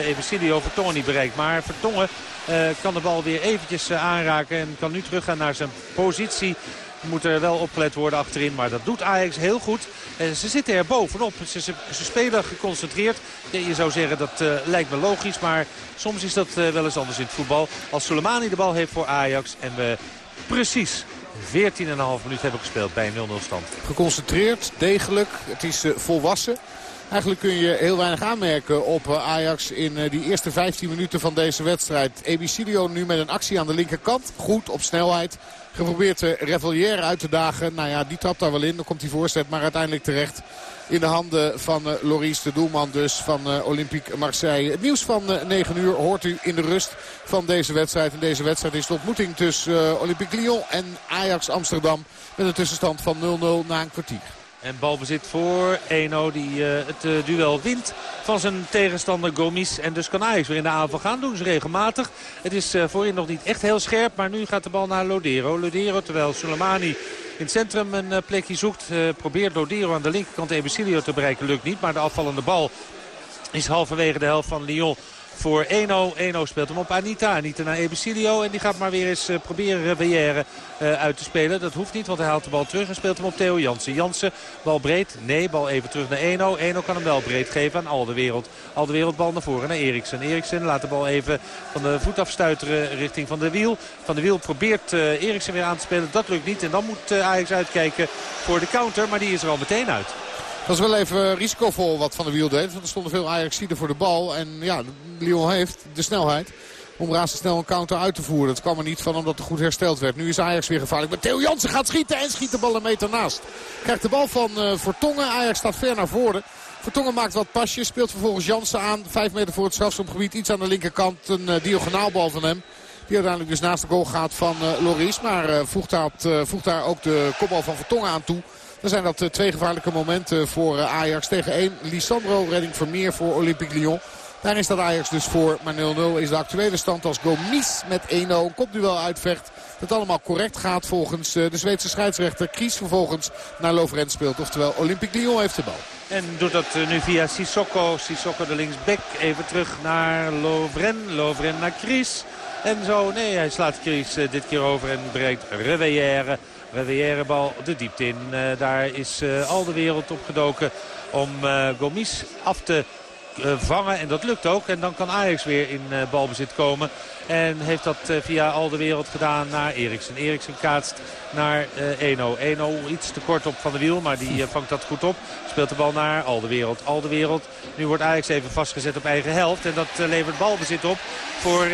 Eversidio Vertongen niet bereikt. Maar Vertongen kan de bal weer eventjes aanraken en kan nu teruggaan naar zijn positie. Moet er wel opgelet worden achterin. Maar dat doet Ajax heel goed. En ze zitten er bovenop. Ze, ze, spelen geconcentreerd. je zou zeggen dat lijkt me logisch. Maar soms is dat wel eens anders in het voetbal. Als Soleimani de bal heeft voor Ajax. En we precies 14,5 minuut hebben gespeeld bij een 0-0 stand. Geconcentreerd, degelijk. Het is volwassen. Eigenlijk kun je heel weinig aanmerken op Ajax in die eerste 15 minuten van deze wedstrijd. Ebicilio nu met een actie aan de linkerkant. Goed op snelheid. Geprobeerd de Revelier uit te dagen. Nou ja, die trapt daar wel in. Dan komt hij voorzet, maar uiteindelijk terecht in de handen van uh, Loris de doelman dus van Olympique Marseille. Het nieuws van uh, 9 uur hoort u in de rust van deze wedstrijd. In deze wedstrijd is de ontmoeting tussen Olympique Lyon en Ajax Amsterdam. Met een tussenstand van 0-0 na een kwartier. En balbezit voor Eno die uh, het uh, duel wint van zijn tegenstander Gomis. En dus kan Ajax weer in de aanval gaan. Doen ze regelmatig. Het is uh, voorin nog niet echt heel scherp. Maar nu gaat de bal naar Lodero. Lodero terwijl Soleimani in het centrum een plekje zoekt. probeert Lodero aan de linkerkant Ebesilio te bereiken. Lukt niet. Maar de afvallende bal is halverwege de helft van Lyon voor Eno. Eno speelt hem op Anita. Anita naar Ebesilio. En die gaat maar weer eens uh, proberen Reveillère uh, uit te spelen. Dat hoeft niet, want hij haalt de bal terug en speelt hem op Theo Jansen. Jansen, bal breed. Nee, bal even terug naar Eno. Eno kan hem wel breed geven aan Al de Wereld. Wereld bal naar voren naar Eriksen. Eriksen laat de bal even van de voet afstuiteren richting Van de Wiel. Van de Wiel probeert uh, Eriksen weer aan te spelen. Dat lukt niet. En dan moet Ajax uitkijken voor de counter. Maar die is er al meteen uit. Dat is wel even risicovol wat Van de Wiel deed. Want er stonden veel Ajaxiden voor de bal. En ja, Lyon heeft de snelheid om razendsnel een counter uit te voeren. Dat kwam er niet van omdat er goed hersteld werd. Nu is Ajax weer gevaarlijk. Maar Theo Jansen gaat schieten en schiet de bal een meter naast. Krijgt de bal van uh, Vertongen. Ajax staat ver naar voren. Vertongen maakt wat pasjes. Speelt vervolgens Jansen aan. Vijf meter voor het strafschopgebied. Iets aan de linkerkant. Een uh, diagonaalbal van hem. Die uiteindelijk dus naast de goal gaat van uh, Loris. Maar voegt, daar, voegt daar ook de kopbal van Vertongen aan toe. Dan zijn dat twee gevaarlijke momenten voor Ajax tegen één. Lisandro, redding Vermeer voor Olympique Lyon. Daar is dat Ajax dus voor. Maar 0-0 is de actuele stand als Gomis met 1-0 een kopduel uitvecht. Dat allemaal correct gaat volgens de Zweedse scheidsrechter. Kries vervolgens naar Lovren speelt. Oftewel Olympique Lyon heeft de bal. En doet dat nu via Sissoko. Sissoko de linksback. Even terug naar Lovren. Lovren naar Kries. En zo, nee, hij slaat Kries dit keer over en breekt Reveillère. Reveillère bal de diepte in. Uh, daar is uh, al de wereld opgedoken om uh, Gomis af te vangen. En dat lukt ook. En dan kan Ajax weer in balbezit komen. En heeft dat via al de wereld gedaan naar Eriksen. Eriksen kaatst naar Eno. Eno iets te kort op van de wiel, maar die vangt dat goed op. Speelt de bal naar al de wereld. Al de wereld. Nu wordt Ajax even vastgezet op eigen helft. En dat levert balbezit op voor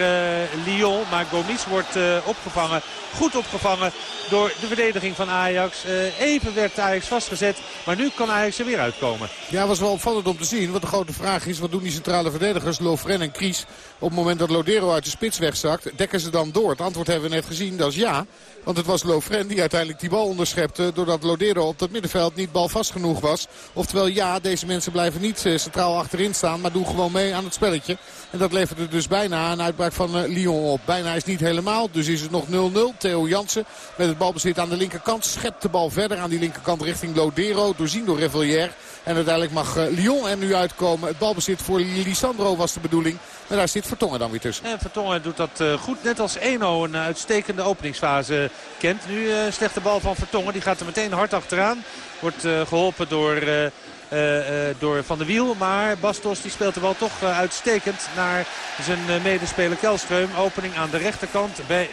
Lyon. Maar Gomis wordt opgevangen. Goed opgevangen door de verdediging van Ajax. even werd Ajax vastgezet. Maar nu kan Ajax er weer uitkomen. Ja, was wel opvallend om te zien. Want de grote vraag is, wat doen die centrale verdedigers, Lofren en Kries... op het moment dat Lodero uit de spits wegzakt, dekken ze dan door? Het antwoord hebben we net gezien, dat is ja. Want het was Lofren die uiteindelijk die bal onderschepte... doordat Lodero op dat middenveld niet balvast genoeg was. Oftewel, ja, deze mensen blijven niet centraal achterin staan... maar doen gewoon mee aan het spelletje. En dat leverde dus bijna een uitbraak van Lyon op. Bijna is niet helemaal, dus is het nog 0-0. Theo Jansen met het balbezit aan de linkerkant. Schept de bal verder aan die linkerkant richting Lodero. Doorzien door Revellier. En uiteindelijk mag Lyon er nu uitkomen. Het balbezit voor Lisandro was de bedoeling. En daar zit Vertongen dan weer tussen. En Vertongen doet dat goed. Net als Eno een uitstekende openingsfase kent. Nu uh, slechte bal van Vertongen. Die gaat er meteen hard achteraan. Wordt geholpen door... Door Van der Wiel. Maar Bastos die speelt de bal toch uitstekend naar zijn medespeler Kelström. Opening aan de rechterkant bij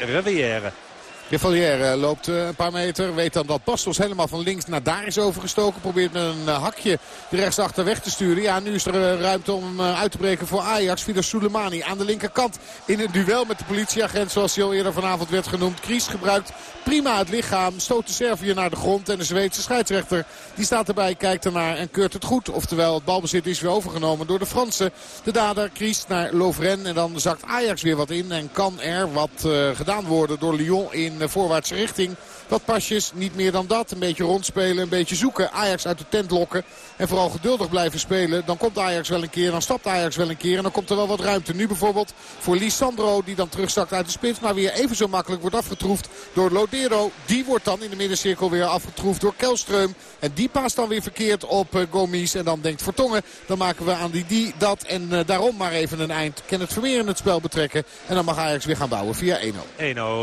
Revière. Revalier loopt een paar meter. Weet dan dat Bastos helemaal van links naar daar is overgestoken. Probeert met een hakje de rechtsachter weg te sturen. Ja, nu is er ruimte om uit te breken voor Ajax. Via Soleimani aan de linkerkant. In een duel met de politieagent zoals hij al eerder vanavond werd genoemd. Kries gebruikt prima het lichaam. Stoot de Servië naar de grond. En de Zweedse scheidsrechter die staat erbij, kijkt ernaar en keurt het goed. Oftewel het balbezit is weer overgenomen door de Fransen. De dader Kries naar Lovren. En dan zakt Ajax weer wat in. En kan er wat gedaan worden door Lyon in in voorwaartse richting. Wat pasjes, niet meer dan dat. Een beetje rondspelen, een beetje zoeken. Ajax uit de tent lokken. En vooral geduldig blijven spelen. Dan komt Ajax wel een keer, dan stapt Ajax wel een keer. En dan komt er wel wat ruimte. Nu bijvoorbeeld voor Lisandro die dan terugzakt uit de spits. Maar weer even zo makkelijk wordt afgetroefd door Lodero. Die wordt dan in de middencirkel weer afgetroefd door Kelstreum. En die paast dan weer verkeerd op uh, Gomis. En dan denkt Vertongen, dan maken we aan die die dat. En uh, daarom maar even een eind. Ken het Vermeer in het spel betrekken. En dan mag Ajax weer gaan bouwen via 1-0.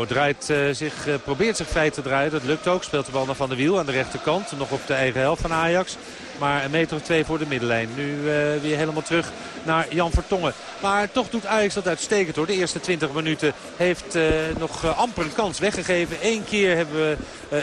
1-0 draait uh, zich, probeert zich vrij te draaien. Dat lukt ook. Speelt de bal naar Van de Wiel aan de rechterkant. Nog op de eigen helft van Ajax. Maar een meter of twee voor de middenlijn. Nu uh, weer helemaal terug naar Jan Vertongen. Maar toch doet Ajax dat uitstekend hoor. De eerste 20 minuten heeft uh, nog uh, amper een kans weggegeven. Eén keer hebben we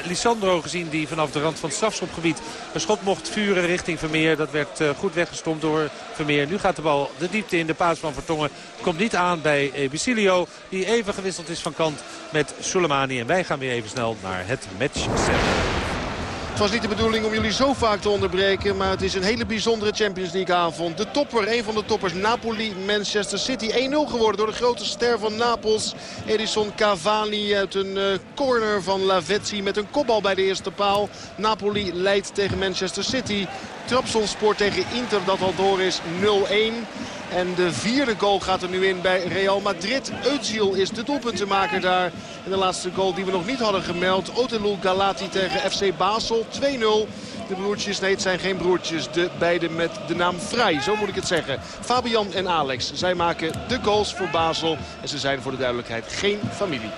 Lisandro gezien die vanaf de rand van het strafschopgebied een schot mocht vuren richting Vermeer. Dat werd goed weggestompt door Vermeer. Nu gaat de bal de diepte in. De paas van Vertongen komt niet aan bij Ebicilio. Die even gewisseld is van kant met Soleimani. En wij gaan weer even snel naar het match 7. Het was niet de bedoeling om jullie zo vaak te onderbreken. Maar het is een hele bijzondere Champions League avond. De topper, een van de toppers, Napoli, Manchester City. 1-0 geworden door de grote ster van Napels. Edison Cavani uit een uh, corner van Lavezzi met een kopbal bij de eerste paal. Napoli leidt tegen Manchester City. Trabzonspor tegen Inter dat al door is 0-1. En de vierde goal gaat er nu in bij Real Madrid. Özil is de doelpuntenmaker daar. En de laatste goal die we nog niet hadden gemeld. Otelul Galati tegen FC Basel 2-0. De broertjes, nee het zijn geen broertjes. De beide met de naam Vrij, zo moet ik het zeggen. Fabian en Alex, zij maken de goals voor Basel. En ze zijn voor de duidelijkheid geen familie.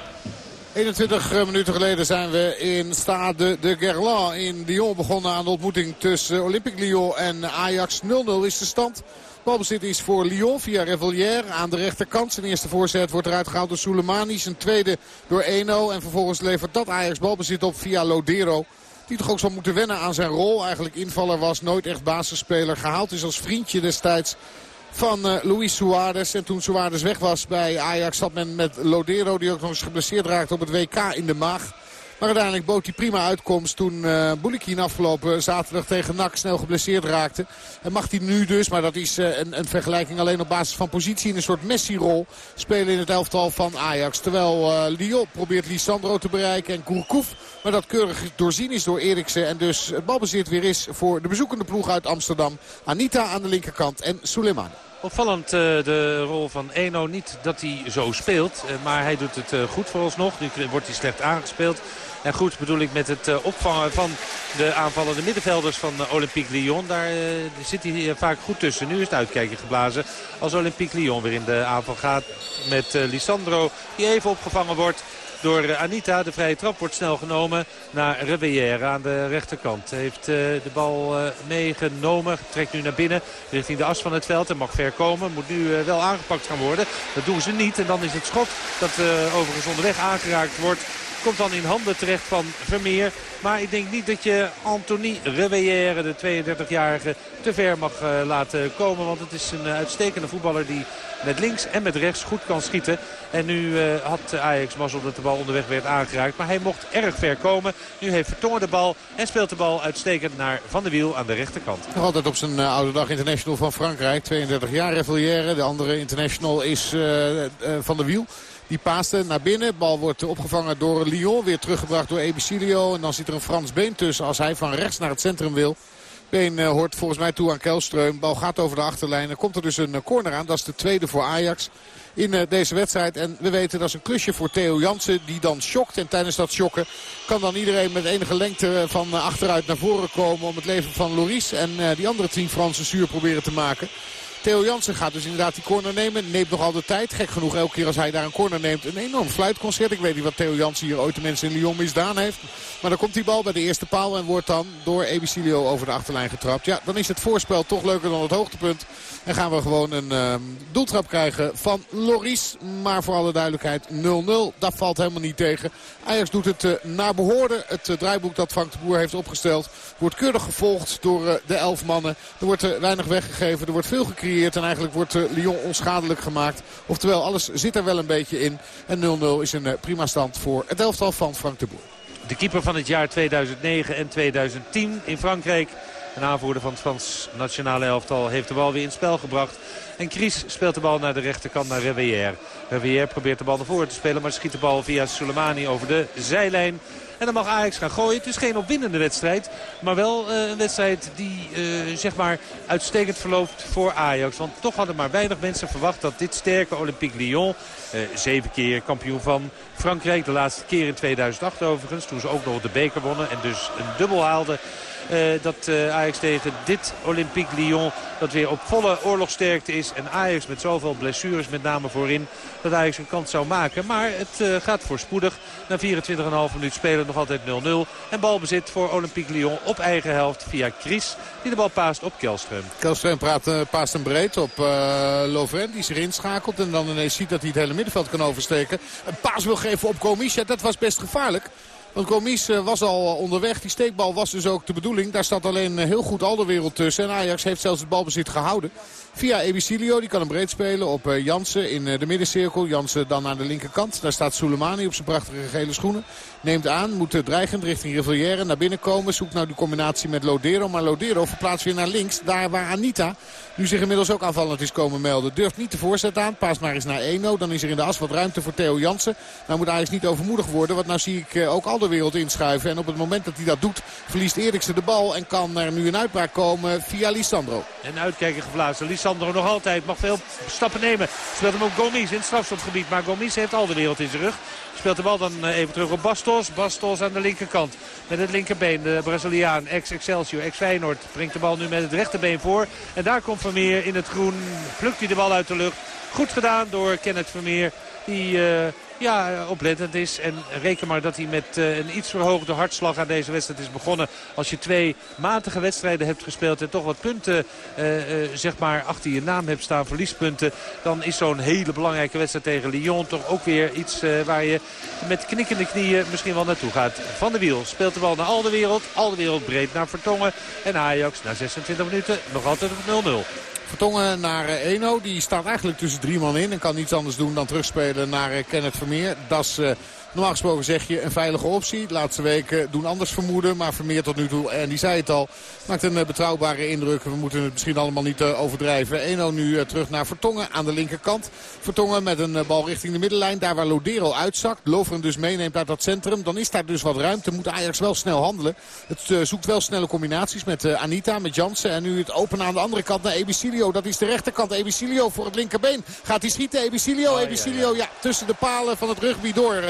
21 minuten geleden zijn we in Stade de Gerland in Lyon begonnen aan de ontmoeting tussen Olympique Lyon en Ajax. 0-0 is de stand. Balbezit is voor Lyon via Revelier aan de rechterkant. Zijn eerste voorzet wordt eruit gehaald door Soleimani. Zijn tweede door Eno. En vervolgens levert dat Ajax balbezit op via Lodero. Die toch ook zal moeten wennen aan zijn rol. Eigenlijk invaller was, nooit echt basisspeler. Gehaald is als vriendje destijds van uh, Luis Suarez. En toen Suarez weg was bij Ajax zat men met Lodero. Die ook nog eens geblesseerd raakte op het WK in de maag. Maar uiteindelijk bood hij prima uitkomst toen uh, Boulikin afgelopen zaterdag tegen NAC snel geblesseerd raakte. En mag hij nu dus, maar dat is uh, een, een, vergelijking alleen op basis van positie in een soort Messi-rol spelen in het elftal van Ajax. Terwijl uh, probeert Lisandro te bereiken en Kourkouf. Maar dat keurig doorzien is door Eriksen. En dus het balbezit weer is voor de bezoekende ploeg uit Amsterdam. Anita aan de linkerkant en Suleiman. Opvallend uh, de rol van Eno. Niet dat hij zo speelt, uh, maar hij doet het uh, goed vooralsnog. Nu wordt hij slecht aangespeeld. En goed bedoel ik met het opvangen van de aanvallende middenvelders van Olympique Lyon. Daar zit hij vaak goed tussen. Nu is het uitkijken geblazen als Olympique Lyon weer in de aanval gaat met Lisandro. Die even opgevangen wordt door Anita. De vrije trap wordt snel genomen naar Reveillère aan de rechterkant. Heeft uh, de bal uh, meegenomen. Trekt nu naar binnen richting de as van het veld. En mag ver komen. Moet nu wel aangepakt gaan worden. Dat doen ze niet. En dan is het schot dat overigens onderweg aangeraakt wordt. Komt dan in handen terecht van Vermeer. Maar ik denk niet dat je Anthony Reveillère, de 32-jarige, te ver mag laten komen. Want het is een uitstekende voetballer die met links en met rechts goed kan schieten. En nu uh, had Ajax mazzel dat de bal onderweg werd aangeraakt. Maar hij mocht erg ver komen. Nu heeft Vertongen de bal en speelt de bal uitstekend naar Van der Wiel aan de rechterkant. Nog altijd op zijn uh, oude dag international van Frankrijk. 32 jaar Revelière. De andere international is uh, Van der Wiel. Die paaste naar binnen. Bal wordt opgevangen door Lyon. Weer teruggebracht door Ebicilio. En dan zit er een Frans been tussen als hij van rechts naar het centrum wil. Been uh, hoort volgens mij toe aan Kelstreum. Bal gaat over de achterlijn. Er komt er dus een corner aan. Dat is de tweede voor Ajax in uh, deze wedstrijd. En we weten dat is een klusje voor Theo Jansen die dan schokt. En tijdens dat schokken kan dan iedereen met enige lengte van achteruit naar voren komen... om het leven van Loris en die andere tien Fransen zuur proberen te maken. Theo Jansen gaat dus inderdaad die corner nemen. Neemt nog altijd tijd. Gek genoeg elke keer als hij daar een corner neemt. Een enorm fluitconcert. Ik weet niet wat Theo Jansen hier ooit de mensen in Lyon misdaan heeft. Maar dan komt die bal bij de eerste paal. En wordt dan door Ebicilio over de achterlijn getrapt. Ja, dan is het voorspel toch leuker dan het hoogtepunt. En gaan we gewoon een uh, doeltrap krijgen van Loris. Maar voor alle duidelijkheid 0-0. Dat valt helemaal niet tegen. Ajax doet het uh, naar behoorde. Het uh, draaiboek dat Frank de Boer heeft opgesteld. Wordt keurig gevolgd door de elf mannen. Er wordt weinig weggegeven. Er wordt veel gecreëerd. En eigenlijk wordt Lyon onschadelijk gemaakt. Oftewel, alles zit er wel een beetje in. En 0-0 is een prima stand voor het elftal van Frank de Boer. De keeper van het jaar 2009 en 2010 in Frankrijk Een aanvoerder van het Frans nationale elftal heeft de bal weer in spel gebracht. En Kries speelt de bal naar de rechterkant naar Reveillère. Reveillère probeert de bal naar voren te spelen. Maar schiet de bal via Soleimani over de zijlijn. En dan mag Ajax gaan gooien. Het is geen opwindende wedstrijd. Maar wel uh, een wedstrijd die uh, zeg maar uitstekend verloopt voor Ajax. Want toch hadden maar weinig mensen verwacht dat dit sterke Olympique Lyon... Uh, zeven keer kampioen van Frankrijk. De laatste keer in 2008 overigens. Toen ze ook nog de beker wonnen en dus een dubbel haalden. Uh, dat uh, Ajax tegen dit Olympique Lyon dat weer op volle oorlogsterkte is. En Ajax met zoveel blessures met name voorin dat Ajax een kans zou maken. Maar het uh, gaat voorspoedig. Na 24,5 minuut spelen nog altijd 0-0. En balbezit voor Olympique Lyon op eigen helft via Kries. Die de bal paast op Kelström. Kelström praat, paast hem breed op Lovren die zich inschakelt. En dan ineens ziet dat hij het hele middenveld kan oversteken. Een paas wil geven op Gomis. Ja, dat was best gevaarlijk. Want Gomis was al onderweg. Die steekbal was dus ook de bedoeling. Daar staat alleen heel goed al de wereld tussen. En Ajax heeft zelfs het balbezit gehouden. Via Ebicilio, die kan hem breed spelen op Jansen in de middencirkel. Jansen dan aan de linkerkant. Daar staat Soleimani op zijn prachtige gele schoenen. Neemt aan, moet dreigend richting Rivière naar binnen komen. Zoekt nou die combinatie met Lodero. Maar Lodero verplaatst weer naar links. Daar waar Anita nu zich inmiddels ook aanvallend is komen melden. Durft niet de voorzet aan. Paast maar eens naar Eno. Dan is er in de as wat ruimte voor Theo Jansen. Nou moet Ajax niet overmoedig worden. Want nou zie ik ook al de wereld inschuiven. En op het moment dat hij dat doet, verliest Eriksen de bal. En kan er nu een uitbraak komen via Lissandro. En uitkijken geblazen. Lissandro nog altijd. Mag veel stappen nemen. Speelt hem op Gomis in het. Maar Gomis heeft al de wereld in zijn rug. Speelt de bal dan even terug op Bastos. Bastos aan de linkerkant. Met het linkerbeen. De Braziliaan. Ex-Excelsior. Ex-Feyenoord. Brengt de bal nu met het rechterbeen voor. En daar komt Vermeer in het groen. Plukt hij de bal uit de lucht. Goed gedaan door Kenneth Vermeer. Die uh, ja, oplettend is. En reken maar dat hij met uh, een iets verhoogde hartslag aan deze wedstrijd is begonnen. Als je twee matige wedstrijden hebt gespeeld en toch wat punten uh, zeg maar achter je naam hebt staan, verliespunten. Dan is zo'n hele belangrijke wedstrijd tegen Lyon toch ook weer iets waar je met knikkende knieën misschien wel naartoe gaat. Van de Wiel speelt de bal naar Alderwereld. Alderwereld breed naar Vertongen. En Ajax na 26 minuten nog altijd op 0-0. Vertongen naar Eno. Die staat eigenlijk tussen drie man in. En kan niets anders doen dan terugspelen naar Kenneth Vermeer. Dat is... Normaal gesproken zeg je een veilige optie. De laatste weken doen anders vermoeden. Maar Vermeer tot nu toe, en die zei het al, maakt een betrouwbare indruk. We moeten het misschien allemaal niet overdrijven. 1-0 nu terug naar Vertongen aan de linkerkant. Vertongen met een bal richting de middenlijn. Daar waar Lodero uitzakt. Loveren dus meeneemt uit dat centrum. Dan is daar dus wat ruimte. Moet Ajax wel snel handelen. Het zoekt wel snelle combinaties met Anita, met Jansen. En nu het open aan de andere kant naar Ebicilio. Dat is de rechterkant. Ebicilio voor het linkerbeen. Gaat hij schieten? Ebicilio, oh, Ebicilio. Ja, tussen de palen van het rugby door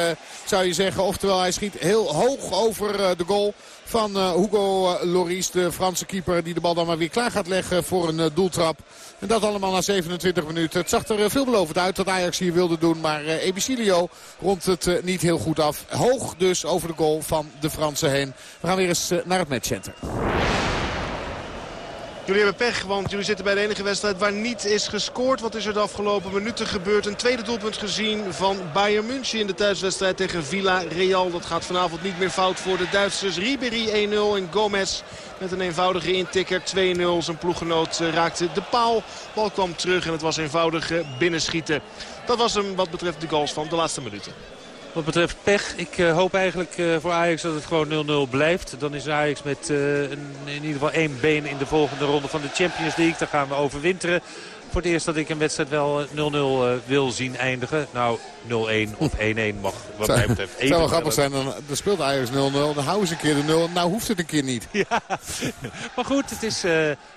zou je zeggen. Oftewel hij schiet heel hoog over de goal van Hugo Loris. De Franse keeper die de bal dan maar weer klaar gaat leggen voor een doeltrap. En dat allemaal na 27 minuten. Het zag er veelbelovend uit dat Ajax hier wilde doen. Maar Ebicilio rondt het niet heel goed af. Hoog dus over de goal van de Fransen heen. We gaan weer eens naar het matchcenter. Jullie hebben pech, want jullie zitten bij de enige wedstrijd waar niet is gescoord. Wat is er de afgelopen minuten gebeurd? Een tweede doelpunt gezien van Bayern München in de thuiswedstrijd tegen Villa Real. Dat gaat vanavond niet meer fout voor de Duitsers. Ribéry 1-0 en Gomez met een eenvoudige intikker 2-0. Zijn ploeggenoot raakte de paal. Bal kwam terug en het was eenvoudig binnenschieten. Dat was hem wat betreft de goals van de laatste minuten. Wat betreft pech, ik uh, hoop eigenlijk uh, voor Ajax dat het gewoon 0-0 blijft. Dan is Ajax met een, in ieder geval één been in de volgende ronde van de Champions League. Daar gaan we overwinteren. Voor het eerst dat ik een wedstrijd wel 0-0 wil zien eindigen. Nou, 0-1 of 1-1 mag wat mij betreft Het zou wel grappig zijn, dan, dan speelt Ajax 0-0. Dan houden ze een keer de 0. Nou hoeft het een keer niet. Ja, maar goed, het, is,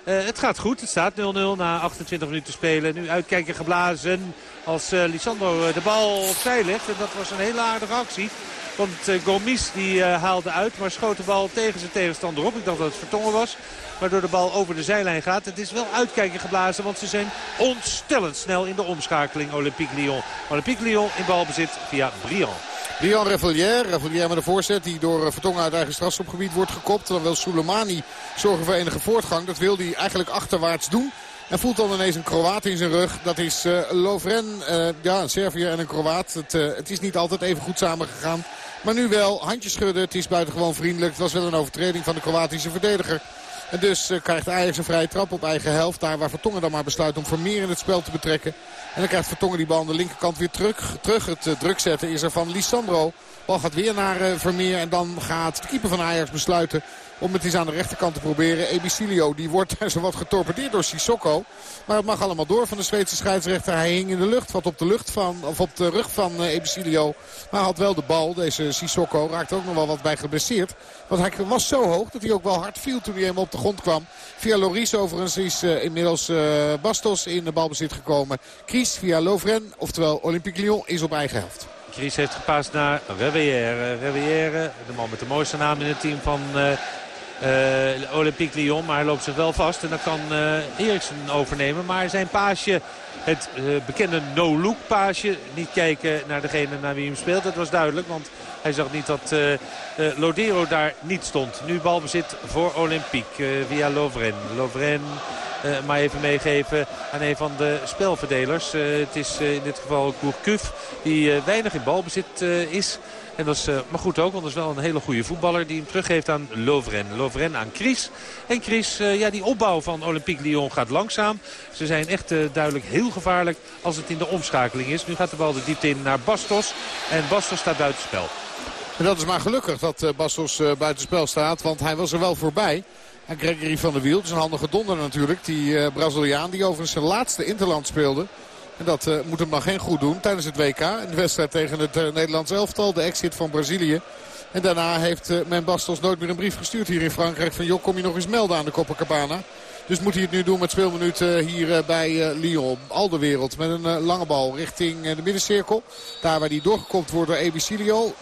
het gaat goed. Het staat 0-0 na 28 minuten spelen. Nu uitkijken geblazen als uh, Lisandro de bal opzij legt. En dat was een hele aardige actie. Want Gomis die haalde uit, maar schoot de bal tegen zijn tegenstander op. Ik dacht dat het Vertongen was. Waardoor de bal over de zijlijn gaat. Het is wel uitkijken geblazen, want ze zijn ontstellend snel in de omschakeling Olympique Lyon. Olympique Lyon in balbezit via Briand. Brian Revellière. Revellière met een voorzet die door Vertongen uit eigen strafschopgebied wordt gekopt. Dan wil Soleimani zorgen voor enige voortgang. Dat wil hij eigenlijk achterwaarts doen. En voelt dan ineens een Kroaat in zijn rug. Dat is uh, Lovren, uh, ja, een Serviër en een Kroaat. Het, het is niet altijd even goed samengegaan. Maar nu wel, handjes schudden. Het is buitengewoon vriendelijk. Het was wel een overtreding van de Kroatische verdediger. En dus krijgt Ajax een vrije trap op eigen helft. Daar waar Vertongen dan maar besluit om Vermeer in het spel te betrekken. En dan krijgt Vertongen die bal aan de linkerkant weer terug. Terug het druk zetten is er van Lisandro. Bal gaat weer naar Vermeer. En dan gaat de keeper van Ajax besluiten om het eens aan de rechterkant te proberen. Ebicilio die wordt zo wat getorpedeerd door Sissoko. Maar het mag allemaal door van de Zweedse scheidsrechter. Hij hing in de lucht, wat op de, lucht van, of op de rug van uh, Ebicilio. Maar had wel de bal. Deze Sissoko raakte ook nog wel wat bij geblesseerd. Want hij was zo hoog dat hij ook wel hard viel toen hij hem op de grond kwam. Via Loris overigens is uh, inmiddels uh, Bastos in de balbezit gekomen. Kries via Lovren, oftewel Olympique Lyon, is op eigen helft. Kries heeft gepast naar Revière. Revière, de man met de mooiste naam in het team van Olympique Lyon. Maar hij loopt zich wel vast en dan kan uh, Eriksen overnemen. Maar zijn paasje, het uh, bekende no-look paasje. Niet kijken naar degene naar wie hem speelt. Dat was duidelijk, want hij zag niet dat Lodero daar niet stond. Nu balbezit voor Olympique via Lovren. Lovren maar even meegeven aan een van de spelverdelers. Het is in dit geval Gourcuff die weinig in balbezit is. En dat is maar goed ook, want dat is wel een hele goede voetballer die hem teruggeeft aan Lovren. Lovren aan Kries. En Kries, ja, die opbouw van Olympique Lyon gaat langzaam. Ze zijn echt duidelijk heel gevaarlijk als het in de omschakeling is. Nu gaat de bal de diepte in naar Bastos. En Bastos staat buitenspel. En dat is maar gelukkig dat Bastos buitenspel staat, want hij was er wel voorbij. En Gregory van der Wiel, is een handige donder natuurlijk. Die Braziliaan die overigens zijn laatste Interland speelde. En dat uh, moet hem maar geen goed doen tijdens het WK. In de wedstrijd tegen het uh, Nederlands elftal. De exit van Brazilië. En daarna heeft uh, men Bastos nooit meer een brief gestuurd hier in Frankrijk. Van joh, kom je nog eens melden aan de Copacabana. Dus moet hij het nu doen met speelminuten hier bij Lyon. Al de wereld met een lange bal richting de middencirkel. Daar waar die doorgekopt wordt door Ebicilio.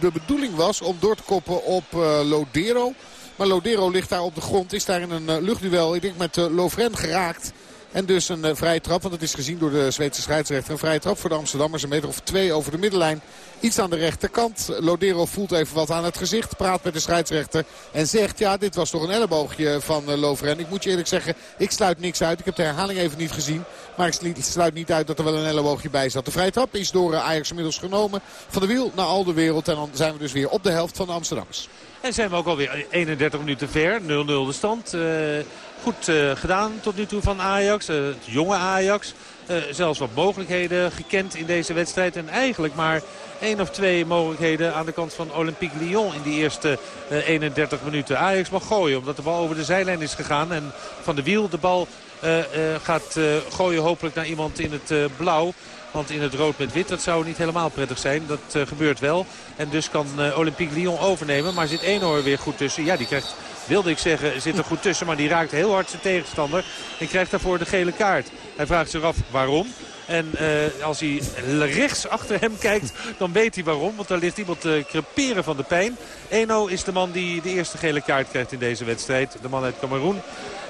De bedoeling was om door te koppen op Lodero. Maar Lodero ligt daar op de grond. Is daar in een luchtduel, ik denk met Lovren geraakt. En dus een uh, vrije trap, want het is gezien door de Zweedse scheidsrechter. Een vrije trap voor de Amsterdammers, een meter of twee over de middenlijn. Iets aan de rechterkant. Lodero voelt even wat aan het gezicht, praat met de scheidsrechter. En zegt, ja, dit was toch een elleboogje van uh, Lovren. Ik moet je eerlijk zeggen, ik sluit niks uit. Ik heb de herhaling even niet gezien. Maar ik sluit niet uit dat er wel een elleboogje bij zat. De vrije trap is door Ajax inmiddels genomen. Van de wiel naar al de wereld. En dan zijn we dus weer op de helft van de Amsterdammers. En zijn we ook alweer 31 minuten ver. 0-0 de stand. Goed uh, gedaan tot nu toe van Ajax. Uh, het jonge Ajax. zelfs wat mogelijkheden gekend in deze wedstrijd. En eigenlijk maar één of twee mogelijkheden aan de kant van Olympique Lyon in die eerste 31 minuten. Ajax mag gooien omdat de bal over de zijlijn is gegaan. En Van de Wiel de bal gaat gooien hopelijk naar iemand in het blauw. Want in het rood met wit, dat zou niet helemaal prettig zijn. Dat gebeurt wel. En dus kan Olympique Lyon overnemen. Maar zit Eenhoorn weer goed tussen. Ja, die krijgt, wilde ik zeggen, zit er goed tussen. Maar die raakt heel hard zijn tegenstander. En krijgt daarvoor de gele kaart. Hij vraagt zich af waarom. En uh, als hij rechts achter hem kijkt, dan weet hij waarom. Want daar ligt iemand te creperen van de pijn. Eno is de man die de eerste gele kaart krijgt in deze wedstrijd. De man uit Cameroen.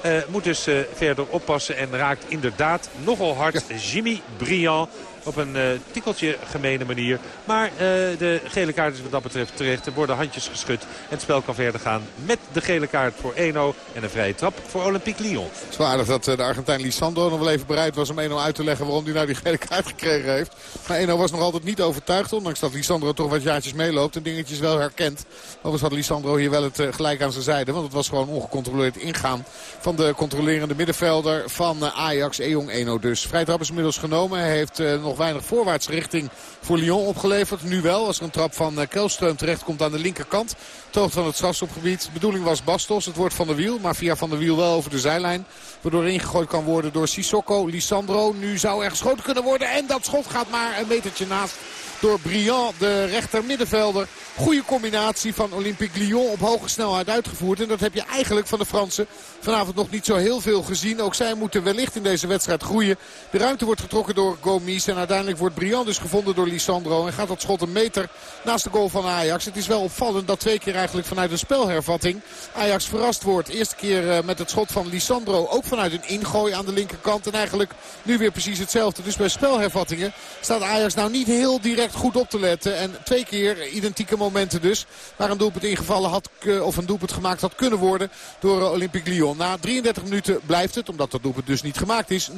Uh, moet dus uh, verder oppassen en raakt inderdaad nogal hard Jimmy Briand op een uh, tikkeltje gemene manier. Maar uh, de gele kaart is wat dat betreft terecht. Er worden handjes geschud. En het spel kan verder gaan met de gele kaart voor Eno. En een vrije trap voor Olympique Lyon. Het is aardig dat uh, de Argentijn Lisandro nog wel even bereid was om Eno uit te leggen waarom hij nou die gele kaart gekregen heeft. Maar Eno was nog altijd niet overtuigd. Ondanks dat Lisandro toch wat jaartjes meeloopt en dingetjes wel herkent. Overigens had Lisandro hier wel het gelijk aan zijn zijde. Want het was gewoon ongecontroleerd ingaan van de controlerende middenvelder van Ajax. Eong Eno dus. Vrije trap is inmiddels genomen. Hij heeft nog weinig voorwaarts richting voor Lyon opgeleverd. Nu wel, als er een trap van Kelstreum terecht komt aan de linkerkant. Toog van het strafschopgebied. De bedoeling was Bastos. Het wordt Van der Wiel. Maar via Van der Wiel wel over de zijlijn. Waardoor ingegooid kan worden door Sissoko. Lisandro. Nu zou er geschoten kunnen worden. En dat schot gaat maar een metertje naast door Briand, de rechter middenvelder. Goede combinatie van Olympique Lyon op hoge snelheid uitgevoerd. En dat heb je eigenlijk van de Fransen vanavond nog niet zo heel veel gezien. Ook zij moeten wellicht in deze wedstrijd groeien. De ruimte wordt getrokken door Gomis. En uiteindelijk wordt Briand dus gevonden door Lisandro. En gaat dat schot een meter naast de goal van Ajax. Het is wel opvallend dat twee keer eigenlijk vanuit een spelhervatting Ajax verrast wordt. Eerste keer eh, met het schot van Lisandro. Ook vanuit een ingooi aan de linkerkant. En eigenlijk nu weer precies hetzelfde. Dus bij spelhervattingen staat Ajax nou niet heel direct goed op te letten. En twee keer identieke momenten dus. Waar een doelpunt ingevallen had, of een doelpunt gemaakt had kunnen worden door Olympique Lyon. Na 33 minuten blijft het, omdat dat doelpunt dus niet gemaakt is, 0-0.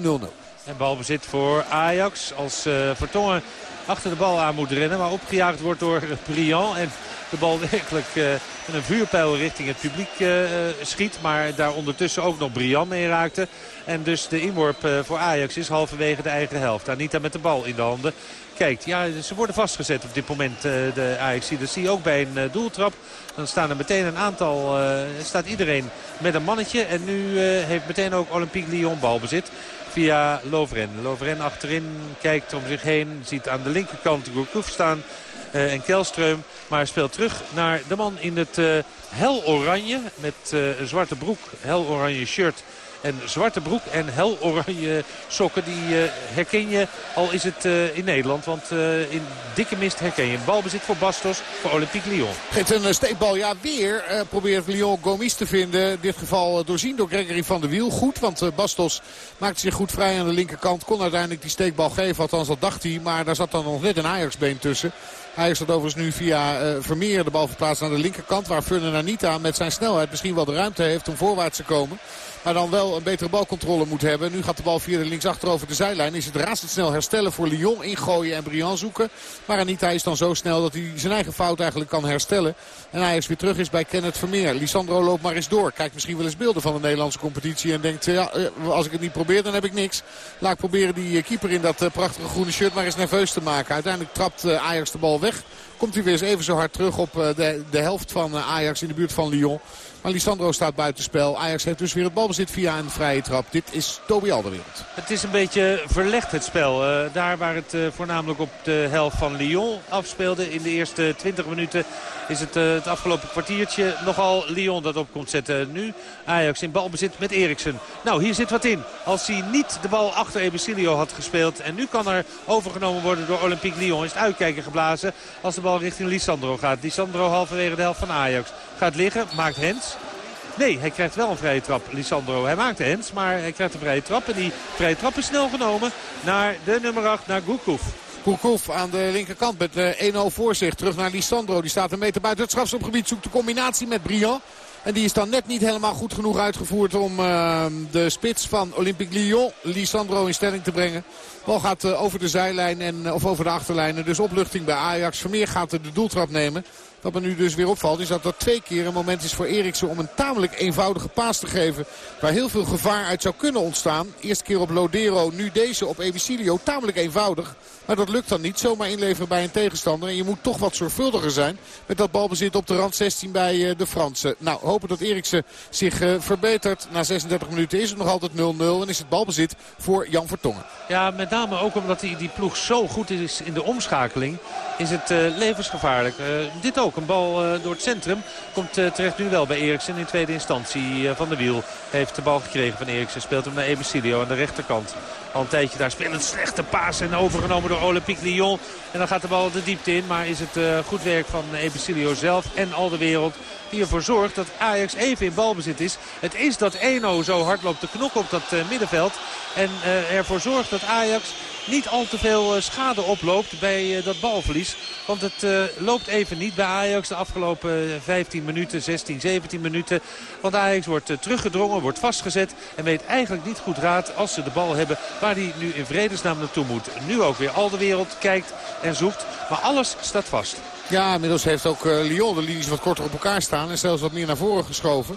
En balbezit voor Ajax als uh, Vertongen achter de bal aan moet rennen. Maar opgejaagd wordt door Briand. En de bal werkelijk met een vuurpijl richting het publiek schiet. Maar daar ondertussen ook nog Briand mee raakte. En dus de inworp voor Ajax is halverwege de eigen helft. Anita met de bal in de handen. Kijkt, ja, ze worden vastgezet op dit moment, de Ajax. Dat zie je ook bij een doeltrap. Dan staan er meteen een aantal, staat iedereen met een mannetje. En nu heeft meteen ook Olympique Lyon balbezit via Lovren. Lovren achterin kijkt om zich heen. Ziet aan de linkerkant Gourcouf staan. En Kelström. Maar speelt terug naar de man in het hel oranje. Met een zwarte broek, hel oranje shirt en zwarte broek en hel oranje sokken. Die uh, herken je, al is het uh, in Nederland. Want uh, in dikke mist herken je. Balbezit voor Bastos, voor Olympique Lyon. Geeft een steekbal, ja weer probeert Lyon Gomis te vinden. In dit geval doorzien door Gregory van der Wiel. Goed, want Bastos maakte zich goed vrij aan de linkerkant. Kon uiteindelijk die steekbal geven, althans dat dacht hij. Maar daar zat dan nog net een Ajax-been tussen. Is dat overigens nu via uh, Vermeer de bal verplaatst naar de linkerkant. Waar Ferdinand Anita met zijn snelheid misschien wel de ruimte heeft om voorwaarts te komen. Maar dan wel een betere balcontrole moet hebben. Nu gaat de bal via de linksachter over de zijlijn. Is het razendsnel herstellen voor Lyon. Ingooien en Briand zoeken. Maar Anita is dan zo snel dat hij zijn eigen fout eigenlijk kan herstellen. En Ajax weer terug is bij Kenneth Vermeer. Lisandro loopt maar eens door. Kijkt misschien wel eens beelden van de Nederlandse competitie. En denkt, ja, eh, als ik het niet probeer dan heb ik niks. Laat ik proberen die eh, keeper in dat prachtige groene shirt maar eens nerveus te maken. Uiteindelijk trapt Ajax de bal weg. Komt hij weer eens even zo hard terug op de, de helft van Ajax in de buurt van Lyon. Maar Lisandro staat buitenspel. Ajax heeft dus weer het balbezit via een vrije trap. Dit is Toby Alderwereld. Het is een beetje verlegd het spel. Uh, daar waar het uh, voornamelijk op de helft van Lyon afspeelde in de eerste 20 minuten... is het uh, het afgelopen kwartiertje nogal Lyon dat op komt zetten. Nu Ajax in balbezit met Eriksen. Nou, hier zit wat in. Als hij niet de bal achter Ebesilio had gespeeld... en nu kan er overgenomen worden door Olympique Lyon... is het uitkijken geblazen als de bal richting Lisandro gaat. Lisandro halverwege de helft van Ajax. Gaat liggen, maakt Hens. Nee, hij krijgt wel een vrije trap, Lisandro. Hij maakt Hens, maar hij krijgt een vrije trap. En die vrije trap is snel genomen naar de nummer 8, naar Gukov. Kourkouf aan de linkerkant met 1-0 voor zich. Terug naar Lisandro. Die staat een meter buiten het strafschopgebied. Zoekt de combinatie met Briand. En die is dan net niet helemaal goed genoeg uitgevoerd om uh, de spits van Olympique Lyon, Lisandro, in stelling te brengen. Bal gaat uh, over de zijlijn en, of over de achterlijnen. Dus opluchting bij Ajax. Vermeer gaat de doeltrap nemen. Wat me nu dus weer opvalt is dat er twee keer een moment is voor Eriksen om een tamelijk eenvoudige paas te geven. Waar heel veel gevaar uit zou kunnen ontstaan. Eerste keer op Lodero, nu deze op Evicilio. Tamelijk eenvoudig. Maar dat lukt dan niet. Zomaar inleveren bij een tegenstander. En je moet toch wat zorgvuldiger zijn met dat balbezit op de rand 16 bij eh, de Fransen. Nou, hopen dat Eriksen zich uh, verbetert. Na 36 minuten is het nog altijd 0-0 en is het balbezit voor Jan Vertongen. Ja, met name ook omdat die, die ploeg zo goed is in de omschakeling. Is het uh, levensgevaarlijk. dit ook, een bal door het centrum. Komt terecht nu wel bij Eriksen in tweede instantie. van de Wiel heeft de bal gekregen van Eriksen. Speelt hem naar Ebesilio aan de rechterkant. Al een tijdje daar speelt een slechte paas en overgenomen door Olympique Lyon. En dan gaat de bal de diepte in. Maar is het goed werk van Ebesilio zelf en al de wereld die ervoor zorgt dat Ajax even in balbezit is. Het is dat Eno zo hard loopt te knokken op dat uh, middenveld. En uh, ervoor zorgt dat Ajax niet al te veel schade oploopt bij dat balverlies. Want het loopt even niet bij Ajax de afgelopen 15 minuten, 16, 17 minuten. Want Ajax wordt teruggedrongen, wordt vastgezet en weet eigenlijk niet goed raad als ze de bal hebben waar hij nu in vredesnaam naartoe moet. Nu ook weer al de wereld kijkt en zoekt. Maar alles staat vast. Ja, inmiddels heeft ook uh, Lyon de linies wat korter op elkaar staan. En zelfs wat meer naar voren geschoven.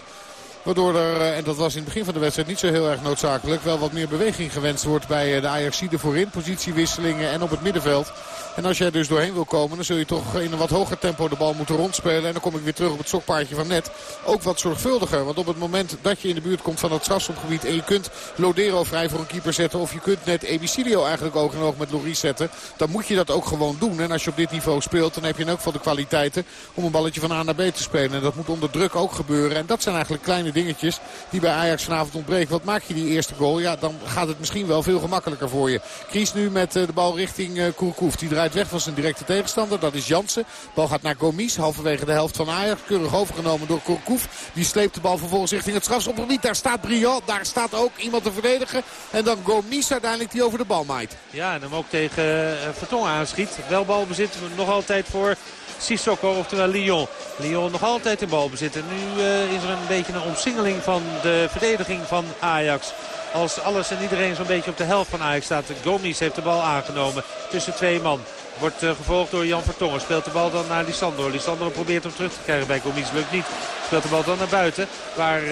Waardoor er, eh, en dat was in het begin van de wedstrijd niet zo heel erg noodzakelijk... wel wat meer beweging gewenst wordt bij eh, de Ajaxide voorin. Positiewisselingen en op het middenveld. En als jij dus doorheen wil komen, dan zul je toch in een wat hoger tempo de bal moeten rondspelen. En dan kom ik weer terug op het stokpaardje van net. Ook wat zorgvuldiger. Want op het moment dat je in de buurt komt van het strafschopgebied... en je kunt Lodero vrij voor een keeper zetten... of je kunt net Ebicilio eigenlijk oog in oog met Loris zetten... dan moet je dat ook gewoon doen. En als je op dit niveau speelt, dan heb je in elk geval de kwaliteiten... om een balletje van A naar B te spelen. En dat moet onder druk ook gebeuren. En dat zijn eigenlijk kleine dingetjes die bij Ajax vanavond ontbreken. Wat maak je die eerste goal? Ja, dan gaat het misschien wel veel gemakkelijker voor je. Kries nu met eh, de bal richting uh, Kourkouf. Die draait weg van zijn directe tegenstander. Dat is Jansen. Bal gaat naar Gomis. Halverwege de helft van Ajax. Keurig overgenomen door Kourkouf. Die sleept de bal vervolgens richting het strafschopgebied. Daar staat Briand. Daar staat ook iemand te verdedigen. En dan Gomis uiteindelijk die over de bal maait. Ja, en hem ook tegen uh, Vertongen aanschiet. Wel balbezit nog altijd voor Sissoko, oftewel Lyon. Lyon nog altijd in balbezit. En nu uh, is er een beetje een omsingeling van de verdediging van Ajax. Als alles en iedereen zo'n beetje op de helft van Ajax staat. Gomis heeft de bal aangenomen tussen twee man. Wordt uh, gevolgd door Jan Vertongen. Speelt de bal dan naar Lissandro. Lissandro probeert hem terug te krijgen bij Gomis. Lukt niet. Speelt de bal dan naar buiten. Waar uh,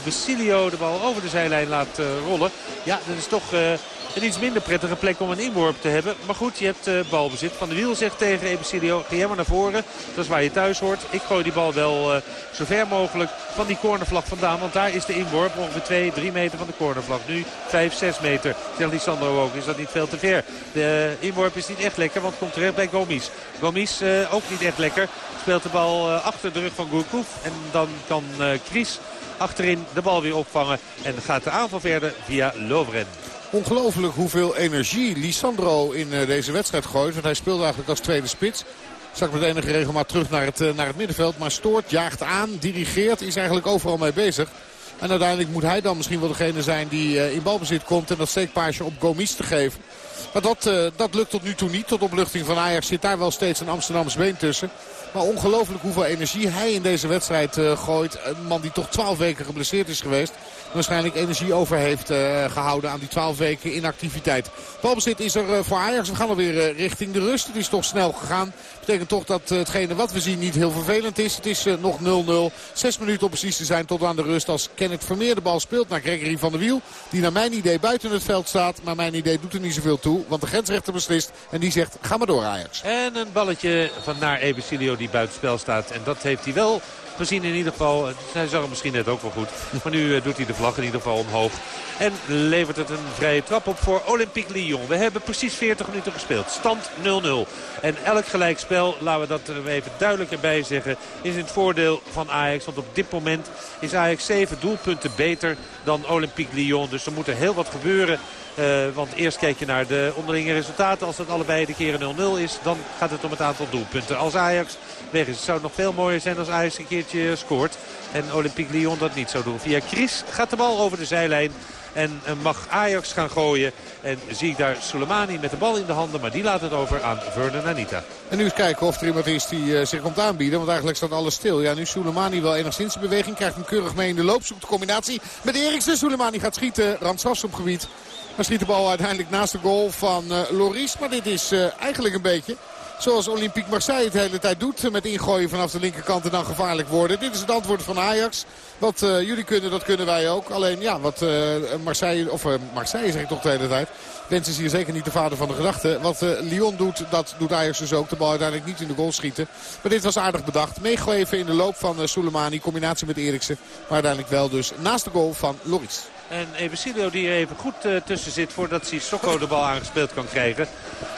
de bal over de zijlijn laat uh, rollen. Ja, dat is toch een iets minder prettige plek om een inworp te hebben. Maar goed, je hebt uh, balbezit. Van de Wiel zegt tegen Ebesilio, ga jij maar naar voren. Dat is waar je thuis hoort. Ik gooi die bal wel uh, zo ver mogelijk van die cornervlag vandaan. Want daar is de inworp ongeveer 2, 3 meter van de cornervlag. Nu 5, 6 meter. Zegt Lissandro ook. Is dat niet veel te ver? De inworp is niet echt lekker, want komt terecht bij Gomis. Gomis ook niet echt lekker. Speelt de bal achter de rug van Gourcouf. En dan kan Kries achterin de bal weer opvangen. En gaat de aanval verder via Lovren. Ongelooflijk hoeveel energie Lisandro in uh, deze wedstrijd gooit. Want hij speelde eigenlijk als tweede spits. Zak met enige regelmaat terug naar het, uh, naar het middenveld. Maar stoort, jaagt aan, dirigeert, is eigenlijk overal mee bezig. En uiteindelijk moet hij dan misschien wel degene zijn die uh, in balbezit komt. En dat steekpaasje op Gomis te geven. Maar dat, dat lukt tot nu toe niet. Tot opluchting van Ajax zit daar wel steeds een Amsterdamse been tussen. Maar ongelooflijk hoeveel energie hij in deze wedstrijd gooit. Een man die toch 12 weken geblesseerd is geweest waarschijnlijk energie over heeft uh, gehouden aan die 12 weken inactiviteit. Balbezit is er uh, voor Ajax. We gaan alweer uh, richting de rust. Het is toch snel gegaan. Betekent toch dat hetgene wat we zien niet heel vervelend is. Het is nog 0-0. Zes minuten om precies te zijn tot aan de rust als Kenneth Vermeer de bal speelt naar Gregory van der Wiel. Die naar mijn idee buiten het veld staat. Maar mijn idee doet er niet zoveel toe. Want de grensrechter beslist. En die zegt ga maar door Ajax. En een balletje van naar Ebesilio die buitenspel staat. En dat heeft hij wel gezien in ieder geval. Hij zag hem misschien net ook wel goed. Maar nu uh, doet hij de vlag in ieder geval omhoog. En levert het een vrije trap op voor Olympique Lyon. We hebben precies 40 minuten gespeeld. Stand 0-0. En elk gelijkspel, laten we dat er even duidelijk erbij zeggen, is in het voordeel van Ajax. Want op dit moment is Ajax 7 doelpunten beter dan Olympique Lyon. Dus er moet er heel wat gebeuren uh, want eerst kijk je naar de onderlinge resultaten. Als dat allebei de keren 0-0 is, dan gaat het om het aantal doelpunten. Als Ajax weg is, het zou nog veel mooier zijn als Ajax een keertje scoort. En Olympique Lyon dat niet zou doen. Via Chris gaat de bal over de zijlijn. En mag Ajax gaan gooien. En zie ik daar Soleimani met de bal in de handen. Maar die laat het over aan Vernon Anita. En nu eens kijken of er iemand is die uh, zich komt aanbieden. Want eigenlijk staat alles stil. Ja, nu Soleimani wel enigszins in beweging. Krijgt hem keurig mee in de loop. Zoekt de combinatie met Eriksen. Soleimani gaat schieten. Randstrafs op gebied. Maar schiet de bal uiteindelijk naast de goal van uh, Loris. Maar dit is eigenlijk een beetje zoals Olympique Marseille het hele tijd doet. Met ingooien vanaf de linkerkant en dan gevaarlijk worden. Dit is het antwoord van Ajax. Wat uh, jullie kunnen, dat kunnen wij ook. Alleen ja, wat Marseille, of Marseille zeg ik toch de hele tijd. Wens is hier zeker niet de vader van de gedachte. Wat Lyon doet, dat doet Ajax dus ook. De bal uiteindelijk niet in de goal schieten. Maar dit was aardig bedacht. Meegeven in de loop van Soleimani. Combinatie met Eriksen. Maar uiteindelijk wel dus naast de goal van Loris. En Ebesilio die er even goed uh, tussen zit voordat Sissoko de bal aangespeeld kan krijgen.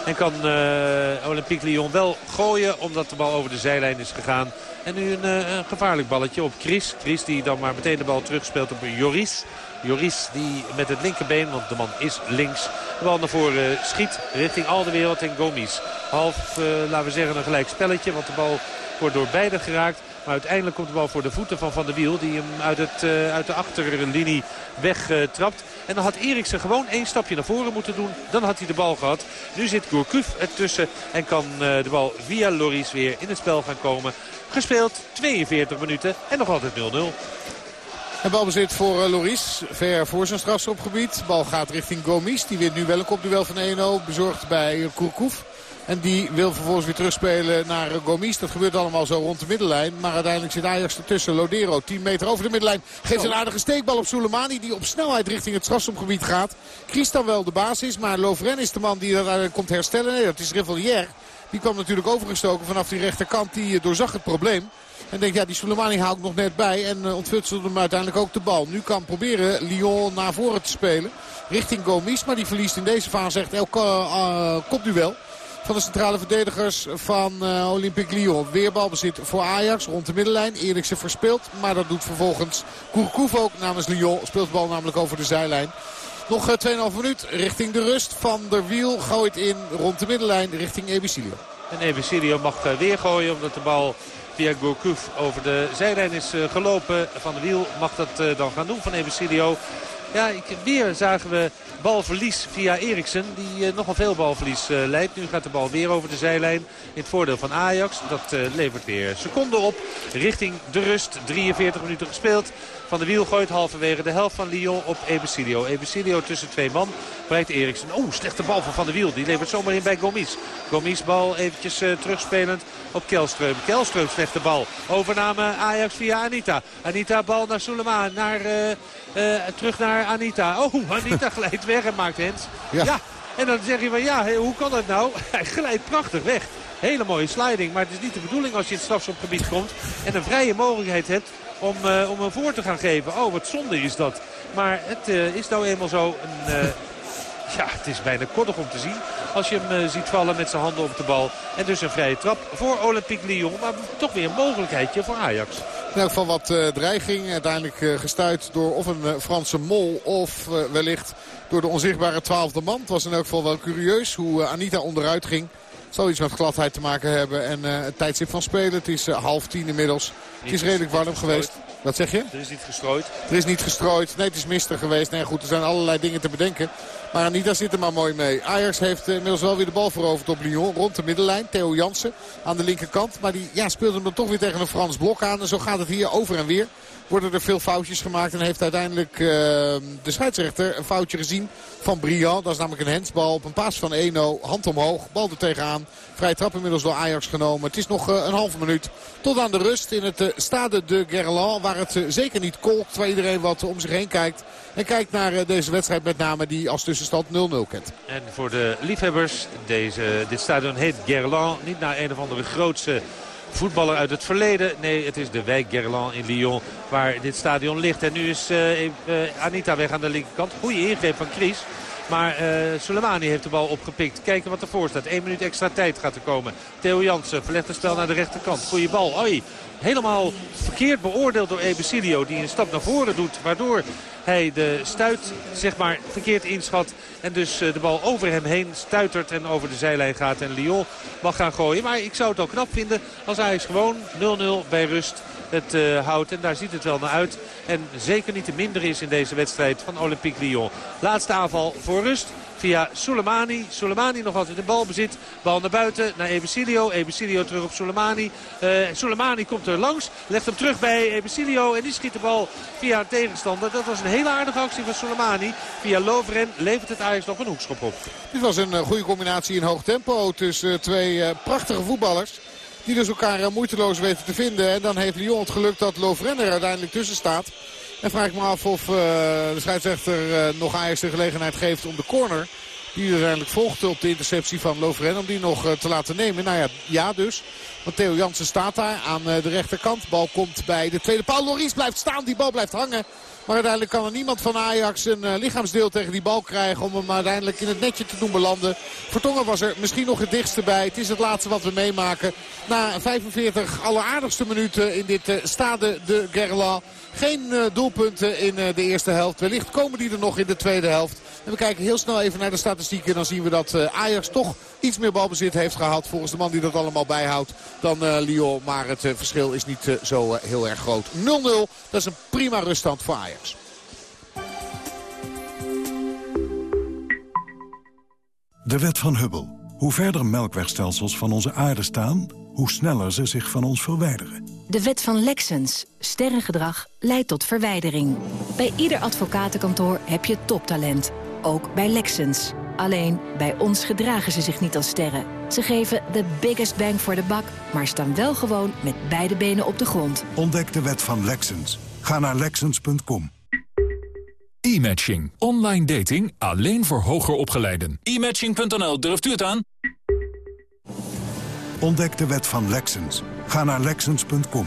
En kan uh, Olympique Lyon wel gooien omdat de bal over de zijlijn is gegaan. En nu een, uh, een gevaarlijk balletje op Chris. Chris die dan maar meteen de bal terugspeelt op Joris. Joris die met het linkerbeen, want de man is links, de bal naar voren schiet richting Aldewereld en Gomis. Half, laten we zeggen, een gelijk spelletje, want de bal wordt door beide geraakt. Uiteindelijk komt de bal voor de voeten van Van der Wiel. Die hem uit, het, uh, uit de achterlinie wegtrapt. En dan had Eriksen gewoon één stapje naar voren moeten doen. Dan had hij de bal gehad. Nu zit Gourcuff ertussen. En kan uh, de bal via Loris weer in het spel gaan komen. Gespeeld 42 minuten en nog altijd 0-0. En balbezit voor Loris. Ver voor zijn strafschopgebied. Bal gaat richting Gomis. Die wint nu wel een kopduel van 1-0. Bezorgd bij Kourkouf. En die wil vervolgens weer terugspelen naar Gomis. Dat gebeurt allemaal zo rond de middenlijn. Maar uiteindelijk zit Ajax ertussen. Lodero 10 meter over de middenlijn. Geeft een aardige steekbal op Soleimani. Die op snelheid richting het strafschopgebied gaat. Kiest dan wel de basis. Maar Lovren is de man die dat uiteindelijk komt herstellen. Nee, dat is Rivalier. Die kwam natuurlijk overgestoken vanaf die rechterkant. Die doorzag het probleem. En denkt, ja, die Soleimani haalt nog net bij. En uh, ontfutselde hem uiteindelijk ook de bal. Nu kan proberen Lyon naar voren te spelen. Richting Gomis. Maar die verliest in deze fase echt elk uh, kopduel van de centrale verdedigers van uh, Olympique Lyon. Weer balbezit voor Ajax rond de middenlijn. Eriksen verspeelt, maar dat doet vervolgens Kourkouf ook namens Lyon. Speelt de bal namelijk over de zijlijn. Nog uh, eh, 2,5 minuut richting de rust. Van der Wiel gooit in rond de middenlijn richting Ebesilio. En Ebesilio mag uh, weer gooien omdat de bal via Gourcouf over de zijlijn is gelopen. Van der Wiel mag dat dan gaan doen van Ebesilio. Ja, ik, weer zagen we balverlies via Eriksen. Die uh, nogal veel balverlies uh, leidt. Nu gaat de bal weer over de zijlijn. In het voordeel van Ajax. Dat uh, levert weer seconden op. Richting de rust. 43 minuten gespeeld. Van de Wiel gooit halverwege de helft van Lyon op Ebesilio. Ebesilio tussen twee man. Breidt Eriksen. Oeh, slechte bal van Van de Wiel. Die levert zomaar in bij Gomis. Gomis bal eventjes terugspelend op Kelström. Kelström slechte bal. Overname Ajax via Anita. Anita bal naar Soulema. Naar, terug naar Anita. Oh, Anita glijdt weg en maakt hens. Ja. ja. En dan zeg je van ja, hoe kan dat nou? Hij glijdt prachtig weg. Hele mooie sliding. Maar het is niet de bedoeling als je in het strafschopgebied komt. En een vrije mogelijkheid hebt om, uh, om een voor te gaan geven. Oh, wat zonde is dat. Maar het uh, is nou eenmaal zo een... Uh, ja, het is bijna koddig om te zien. Als je hem ziet vallen met zijn handen op de bal. En dus een vrije trap voor Olympique Lyon. Maar toch weer een mogelijkheidje voor Ajax. In elk geval wat uh, dreiging. Uiteindelijk uh, gestuurd door of een uh, Franse mol of wellicht door de onzichtbare twaalfde man. Het was in elk geval wel curieus hoe Anita onderuit ging. Het zal iets met gladheid te maken hebben en het tijdstip van spelen. Het is half tien inmiddels. Het is redelijk warm geweest. Wat zeg je? Er is niet gestrooid. Er is niet gestrooid. Nee, het is mistig geweest. Nee, goed, er zijn allerlei dingen te bedenken. Maar Anita zit er maar mooi mee. Ajax heeft inmiddels wel weer de bal veroverd op Lyon. Rond de middenlijn. Theo Jansen aan de linkerkant. Maar die ja, speelt hem dan toch weer tegen een Frans blok aan. En zo gaat het hier over en weer. Worden er veel foutjes gemaakt. En heeft uiteindelijk uh, de scheidsrechter een foutje gezien van Briand. Dat is namelijk een hensbal op een paas van Eno. Hand omhoog. Bal er tegenaan. Vrije trap inmiddels door Ajax genomen. Het is nog uh, een halve minuut tot aan de rust in het Stade de Gerland. Waar het zeker niet kolkt. Waar iedereen wat om zich heen kijkt. En kijkt naar deze wedstrijd met name die als tussenstand 0-0 kent. En voor de liefhebbers, deze, dit stadion heet Gerland. Niet naar een of andere grootste voetballer uit het verleden. Nee, het is de wijk Gerland in Lyon waar dit stadion ligt. En nu is uh, uh, Anita weg aan de linkerkant. Goeie ingreep van Chris. Maar uh, Soleimani heeft de bal opgepikt. Kijken wat ervoor staat. Eén minuut extra tijd gaat er komen. Theo Jansen verlegt het spel naar de rechterkant. Goeie bal. Oei. Helemaal verkeerd beoordeeld door Ebesilio. Die een stap naar voren doet. Waardoor hij de stuit zeg maar verkeerd inschat. En dus de bal over hem heen stuitert en over de zijlijn gaat. En Lyon mag gaan gooien. Maar ik zou het al knap vinden als Ajax gewoon 0-0 bij rust het uh, houdt. En daar ziet het wel naar uit. En zeker niet te minder is in deze wedstrijd van Olympique Lyon. Laatste aanval voor rust via Soleimani. Soleimani nog altijd de bal bezit. Bal naar buiten, naar Ebesilio. Ebesilio terug op Soleimani. Uh, Soleimani komt er langs. Legt hem terug bij Ebesilio. En die schiet de bal via een tegenstander. Dat was een hele aardige actie van Soleimani. Via Lovren levert het Ajax nog een hoekschop op. Dit was een uh, goede combinatie in hoog tempo tussen uh, twee prachtige voetballers. Die dus elkaar moeiteloos weten te vinden. En dan heeft Lyon het geluk dat Lovren er uiteindelijk tussen staat. En vraag ik me af of uh, de scheidsrechter uh, nog Ajax de gelegenheid geeft om de corner. Die uiteindelijk volgt op de interceptie van Lovren. Om die nog uh, te laten nemen. Nou ja, ja dus. Want Theo Jansen staat daar aan de rechterkant. Bal komt bij de tweede paal. Loris blijft staan. Die bal blijft hangen. Maar uiteindelijk kan er niemand van Ajax een uh, lichaamsdeel tegen die bal krijgen. Om hem uiteindelijk in het netje te doen belanden. Vertongen was er misschien nog het dichtste bij. Het is het laatste wat we meemaken. Na 45 alleraardigste minuten in dit uh, Stade de Gerland. Geen doelpunten in de eerste helft. Wellicht komen die er nog in de tweede helft. En we kijken heel snel even naar de statistieken. En dan zien we dat Ajax toch iets meer balbezit heeft gehad. Volgens de man die dat allemaal bijhoudt dan Lyon. Maar het verschil is niet zo heel erg groot. 0-0. Dat is een prima ruststand voor Ajax. De wet van Hubble. Hoe verder melkwegstelsels van onze aarde staan, hoe sneller ze zich van ons verwijderen. De wet van Lexens. Sterrengedrag leidt tot verwijdering. Bij ieder advocatenkantoor heb je toptalent. Ook bij Lexens. Alleen, bij ons gedragen ze zich niet als sterren. Ze geven de biggest bang voor de bak, maar staan wel gewoon met beide benen op de grond. Ontdek de wet van Lexens. Ga naar Lexens.com. E-matching. Online dating alleen voor hoger opgeleiden. E-matching.nl, durft u het aan? Ontdek de wet van Lexens. Ga naar Lexens.com.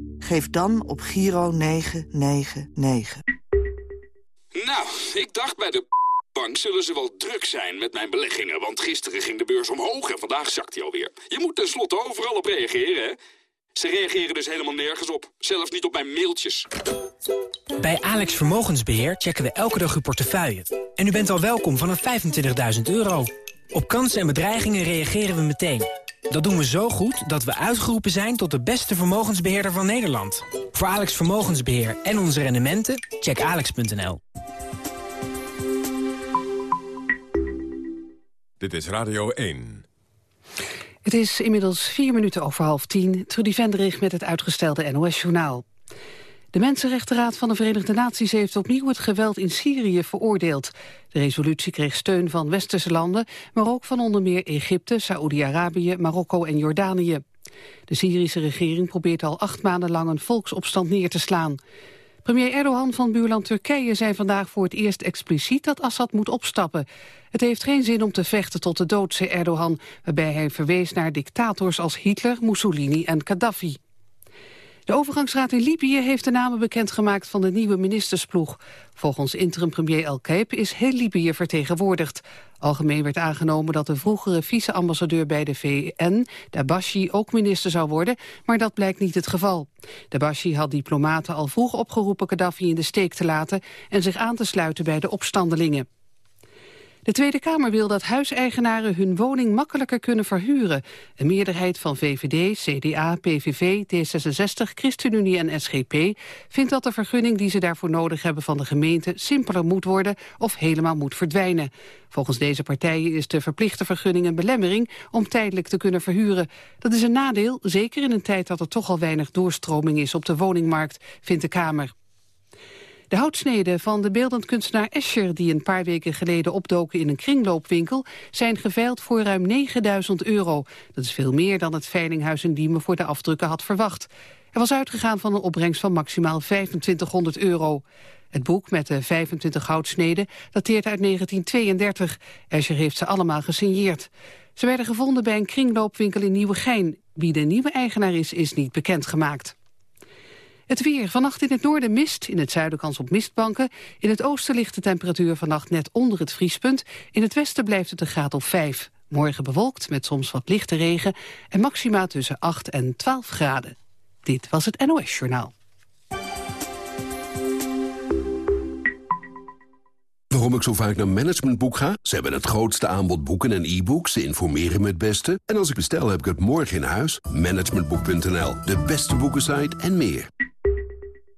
Geef dan op Giro 999. Nou, ik dacht bij de bank zullen ze wel druk zijn met mijn beleggingen... want gisteren ging de beurs omhoog en vandaag zakt hij alweer. Je moet tenslotte overal op reageren, hè? Ze reageren dus helemaal nergens op. Zelfs niet op mijn mailtjes. Bij Alex Vermogensbeheer checken we elke dag uw portefeuille. En u bent al welkom vanaf 25.000 euro. Op kansen en bedreigingen reageren we meteen. Dat doen we zo goed dat we uitgeroepen zijn tot de beste vermogensbeheerder van Nederland. Voor Alex Vermogensbeheer en onze rendementen, check alex.nl. Dit is Radio 1. Het is inmiddels vier minuten over half tien. Trudy Vendrich met het uitgestelde NOS-journaal. De Mensenrechtenraad van de Verenigde Naties heeft opnieuw het geweld in Syrië veroordeeld. De resolutie kreeg steun van westerse landen, maar ook van onder meer Egypte, Saoedi-Arabië, Marokko en Jordanië. De Syrische regering probeert al acht maanden lang een volksopstand neer te slaan. Premier Erdogan van buurland Turkije zei vandaag voor het eerst expliciet dat Assad moet opstappen. Het heeft geen zin om te vechten tot de dood, zei Erdogan, waarbij hij verwees naar dictators als Hitler, Mussolini en Gaddafi. De overgangsraad in Libië heeft de namen bekendgemaakt van de nieuwe ministersploeg. Volgens interim-premier El Keip is heel Libië vertegenwoordigd. Algemeen werd aangenomen dat de vroegere vice-ambassadeur bij de VN, Dabashi, ook minister zou worden, maar dat blijkt niet het geval. Dabashi had diplomaten al vroeg opgeroepen Gaddafi in de steek te laten en zich aan te sluiten bij de opstandelingen. De Tweede Kamer wil dat huiseigenaren hun woning makkelijker kunnen verhuren. Een meerderheid van VVD, CDA, PVV, D66, ChristenUnie en SGP vindt dat de vergunning die ze daarvoor nodig hebben van de gemeente simpeler moet worden of helemaal moet verdwijnen. Volgens deze partijen is de verplichte vergunning een belemmering om tijdelijk te kunnen verhuren. Dat is een nadeel, zeker in een tijd dat er toch al weinig doorstroming is op de woningmarkt, vindt de Kamer. De houtsneden van de beeldend kunstenaar Escher... die een paar weken geleden opdoken in een kringloopwinkel... zijn geveild voor ruim 9000 euro. Dat is veel meer dan het Veilinghuis in Diemen voor de afdrukken had verwacht. Er was uitgegaan van een opbrengst van maximaal 2500 euro. Het boek met de 25 houtsneden dateert uit 1932. Escher heeft ze allemaal gesigneerd. Ze werden gevonden bij een kringloopwinkel in Nieuwegein. Wie de nieuwe eigenaar is, is niet bekendgemaakt. Het weer. Vannacht in het noorden mist, in het zuiden kans op mistbanken. In het oosten ligt de temperatuur vannacht net onder het vriespunt. In het westen blijft het een graad of 5. Morgen bewolkt met soms wat lichte regen en maxima tussen 8 en 12 graden. Dit was het NOS Journaal. Waarom ik zo vaak naar Managementboek ga? Ze hebben het grootste aanbod boeken en e-books. Ze informeren me het beste. En als ik bestel, heb ik het morgen in huis. Managementboek.nl, de beste boekensite en meer.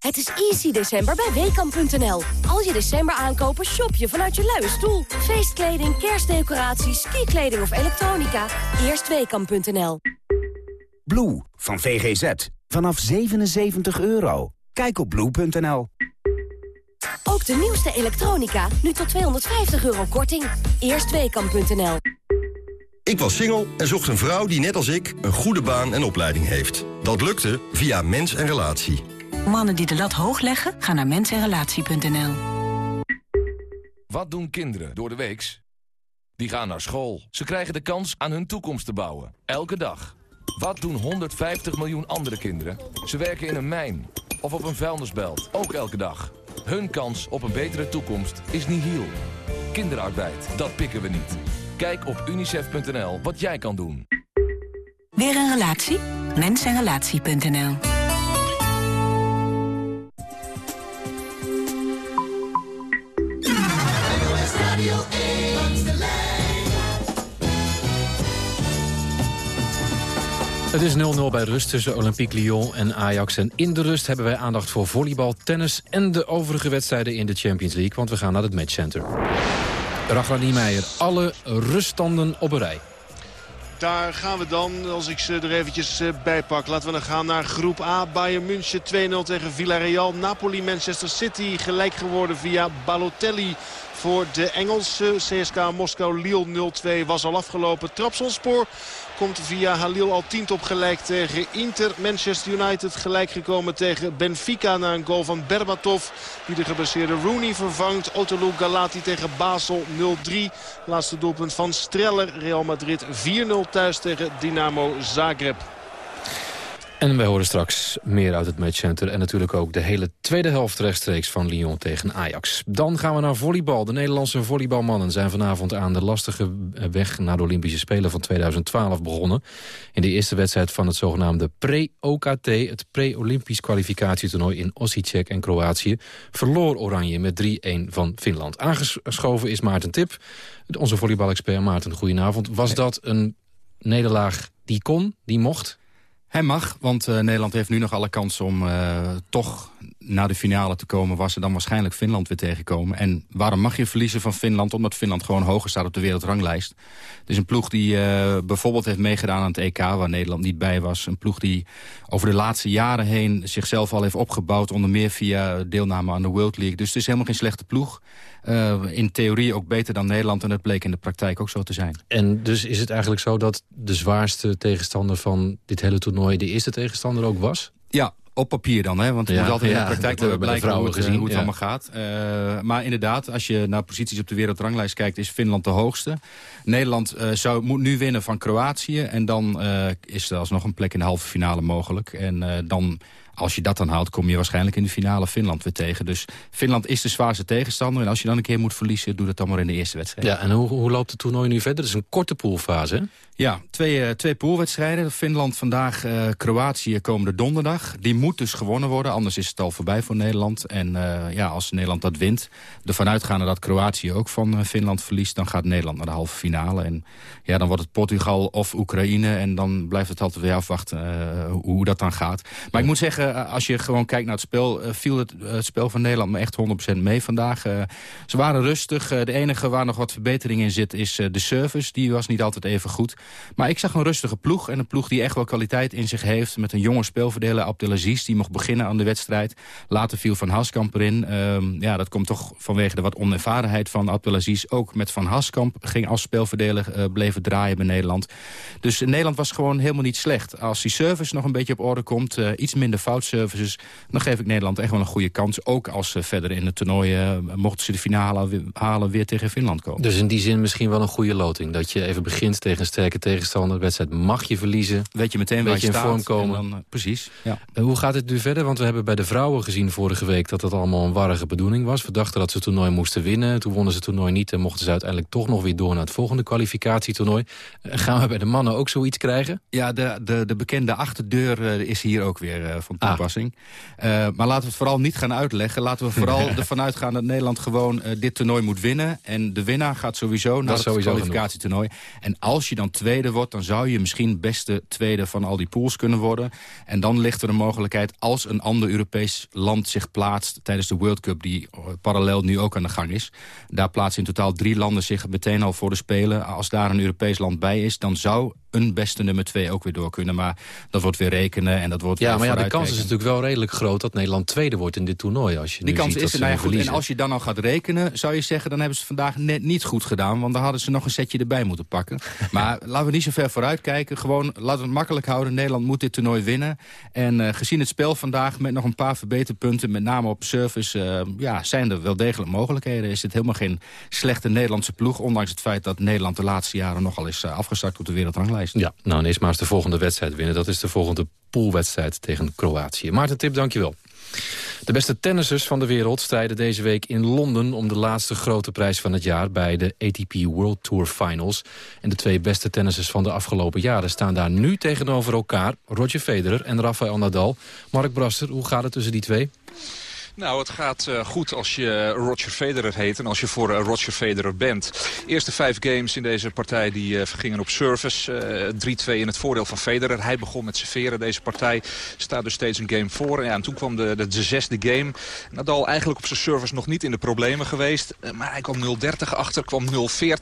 Het is easy december bij Weekamp.nl. Als je december aankopen, shop je vanuit je luie stoel. Feestkleding, kerstdecoraties, skikleding of elektronica. Eerst Weekamp.nl. Blue van VGZ. Vanaf 77 euro. Kijk op blue.nl. Ook de nieuwste elektronica, nu tot 250 euro korting. Eerst Weekamp.nl. Ik was single en zocht een vrouw die net als ik een goede baan en opleiding heeft. Dat lukte via Mens en Relatie. Mannen die de lat hoog leggen, gaan naar mensenrelatie.nl. Wat doen kinderen door de weeks? Die gaan naar school. Ze krijgen de kans aan hun toekomst te bouwen. Elke dag. Wat doen 150 miljoen andere kinderen? Ze werken in een mijn of op een vuilnisbelt. Ook elke dag. Hun kans op een betere toekomst is nihil. Kinderarbeid, dat pikken we niet. Kijk op unicef.nl wat jij kan doen. Weer een relatie? Mensenrelatie.nl Het is 0-0 bij rust tussen Olympique Lyon en Ajax. En in de rust hebben wij aandacht voor volleybal, tennis... en de overige wedstrijden in de Champions League. Want we gaan naar het matchcenter. Ragnar Niemeyer, alle ruststanden op een rij. Daar gaan we dan, als ik ze er eventjes bij pak. Laten we dan gaan naar groep A. Bayern München 2-0 tegen Villarreal. Napoli, Manchester City gelijk geworden via Balotelli voor de Engelse. CSK Moskou Lille 0-2 was al afgelopen. Trapsonspoor komt via Halil al op gelijk tegen Inter. Manchester United gelijk gekomen tegen Benfica na een goal van Berbatov. Die de gebaseerde Rooney vervangt. Otolu Galati tegen Basel 0-3. Laatste doelpunt van Streller. Real Madrid 4-0 thuis tegen Dynamo Zagreb. En wij horen straks meer uit het matchcenter. En natuurlijk ook de hele tweede helft rechtstreeks van Lyon tegen Ajax. Dan gaan we naar volleybal. De Nederlandse volleybalmannen zijn vanavond aan de lastige weg... naar de Olympische Spelen van 2012 begonnen. In de eerste wedstrijd van het zogenaamde pre-OKT... het pre-Olympisch kwalificatietoernooi in Osijek en Kroatië... verloor Oranje met 3-1 van Finland. Aangeschoven is Maarten Tip, onze volleybalexpert Maarten. Goedenavond. Was dat een nederlaag die kon, die mocht? Hij mag, want uh, Nederland heeft nu nog alle kans om uh, toch naar de finale te komen... waar ze dan waarschijnlijk Finland weer tegenkomen. En waarom mag je verliezen van Finland? Omdat Finland gewoon hoger staat op de wereldranglijst. Het is een ploeg die uh, bijvoorbeeld heeft meegedaan aan het EK... waar Nederland niet bij was. Een ploeg die over de laatste jaren heen zichzelf al heeft opgebouwd... onder meer via deelname aan de World League. Dus het is helemaal geen slechte ploeg. Uh, in theorie ook beter dan Nederland. En dat bleek in de praktijk ook zo te zijn. En dus is het eigenlijk zo dat de zwaarste tegenstander van dit hele toernooi... de eerste tegenstander ook was? Ja, op papier dan, hè? want het ja, moet altijd in de praktijk hebben blijken hoe het, gezien, hoe het allemaal gaat. Uh, maar inderdaad, als je naar posities op de wereldranglijst kijkt... is Finland de hoogste. Nederland uh, zou, moet nu winnen van Kroatië... en dan uh, is er alsnog een plek in de halve finale mogelijk. En dan als je dat dan haalt, kom je waarschijnlijk in de finale Finland weer tegen. Dus Finland is de zwaarste tegenstander. En als je dan een keer moet verliezen, doe dat dan maar in de eerste wedstrijd. Ja, en hoe, hoe loopt het toernooi nu verder? Het is een korte poolfase, hè? Ja, twee, uh, twee poolwedstrijden. Finland vandaag, uh, Kroatië komende donderdag. Die moet dus gewonnen worden, anders is het al voorbij voor Nederland. En uh, ja, als Nederland dat wint, ervan uitgaande dat Kroatië ook van Finland verliest... dan gaat Nederland naar de halve finale. En ja, dan wordt het Portugal of Oekraïne. En dan blijft het altijd weer afwachten hoe, dat dan gaat. Maar ik moet zeggen, als je gewoon kijkt naar het spel... viel het, het, spel van Nederland me echt 100% mee vandaag. ze waren rustig. de enige waar nog wat verbetering in zit is de service. Die was niet altijd even goed. Maar ik zag een rustige ploeg. En een ploeg die echt wel kwaliteit in zich heeft. Met een jonge speelverdeler, Abdelaziz. Die mocht beginnen aan de wedstrijd. Later viel Van Haskamp erin. Um, ja, dat komt toch vanwege de wat onervarenheid van Abdelaziz. Ook met Van Haskamp ging als speelverdeler bleven draaien bij Nederland. Dus Nederland was gewoon helemaal niet slecht. Als die service nog een beetje op orde komt. Iets minder Dan geef ik Nederland echt wel een goede kans. Ook als ze verder in het toernooi, uh, mochten ze de finale halen, weer tegen Finland komen. Dus in die zin misschien wel een goede loting. Dat je even begint tegen een sterke tegenstander. De wedstrijd mag je verliezen. Weet je meteen waar je, in staat. vorm komen. Dan, uh, precies. Ja. Uh, hoe gaat het nu verder? Want we hebben bij de vrouwen gezien vorige week... dat het allemaal een warrige bedoeling was. We dachten dat ze het toernooi moesten winnen. Toen wonnen ze het toernooi niet en mochten ze uiteindelijk toch nog weer door... naar het volgende kwalificatietoernooi. Gaan we bij de mannen ook zoiets krijgen? Ja, de, de, de bekende achterdeur is hier ook weer van. Toepassing. Ah. maar laten we het vooral niet gaan uitleggen. Laten we vooral ervan uitgaan dat Nederland gewoon dit toernooi moet winnen. En de winnaar gaat sowieso naar het kwalificatietoernooi. En als je dan tweede wordt, dan zou je misschien beste tweede van al die pools kunnen worden. En dan ligt er een mogelijkheid als een ander Europees land zich plaatst... tijdens de World Cup, die parallel nu ook aan de gang is. Daar plaatsen in totaal drie landen zich meteen al voor de Spelen. Als daar een Europees land bij is, dan zou een beste nummer twee ook weer door kunnen. Maar dat wordt weer rekenen en dat wordt ja, maar ja, de kans is natuurlijk wel redelijk groot dat Nederland tweede wordt in dit toernooi. Als je Die kans ziet is er, nou ja, goed. En als je dan al gaat rekenen, zou je zeggen... dan hebben ze vandaag net niet goed gedaan. Want dan hadden ze nog een setje erbij moeten pakken. maar laten we niet zo ver vooruit kijken. Gewoon, laten we het makkelijk houden. Nederland moet dit toernooi winnen. En uh, gezien het spel vandaag met nog een paar verbeterpunten... met name op service, uh, ja, zijn er wel degelijk mogelijkheden. Is dit helemaal geen slechte Nederlandse ploeg... ondanks het feit dat Nederland de laatste jaren nogal is uh, afgezakt op de wereldranglijst. Ja, nou, eerst maar eens de volgende wedstrijd winnen. Dat is de volgende poolwedstrijd tegen Kroatië. Maarten Tip, dankjewel. De beste tennissers van de wereld strijden deze week in Londen... om de laatste grote prijs van het jaar bij de ATP World Tour Finals. En de twee beste tennissers van de afgelopen jaren staan daar nu tegenover elkaar. Roger Federer en Rafael Nadal. Mark Brasser, hoe gaat het tussen die twee? Nou, het gaat uh, goed als je Roger Federer heet en als je voor uh, Roger Federer bent. Eerste vijf games in deze partij die gingen op service. 3-2 in het voordeel van Federer. Hij begon met serveren. Deze partij staat dus steeds een game voor. Ja, en toen kwam de, de, de zesde game. Nadal eigenlijk op zijn service nog niet in de problemen geweest. maar hij kwam 0-30 achter, kwam 0-40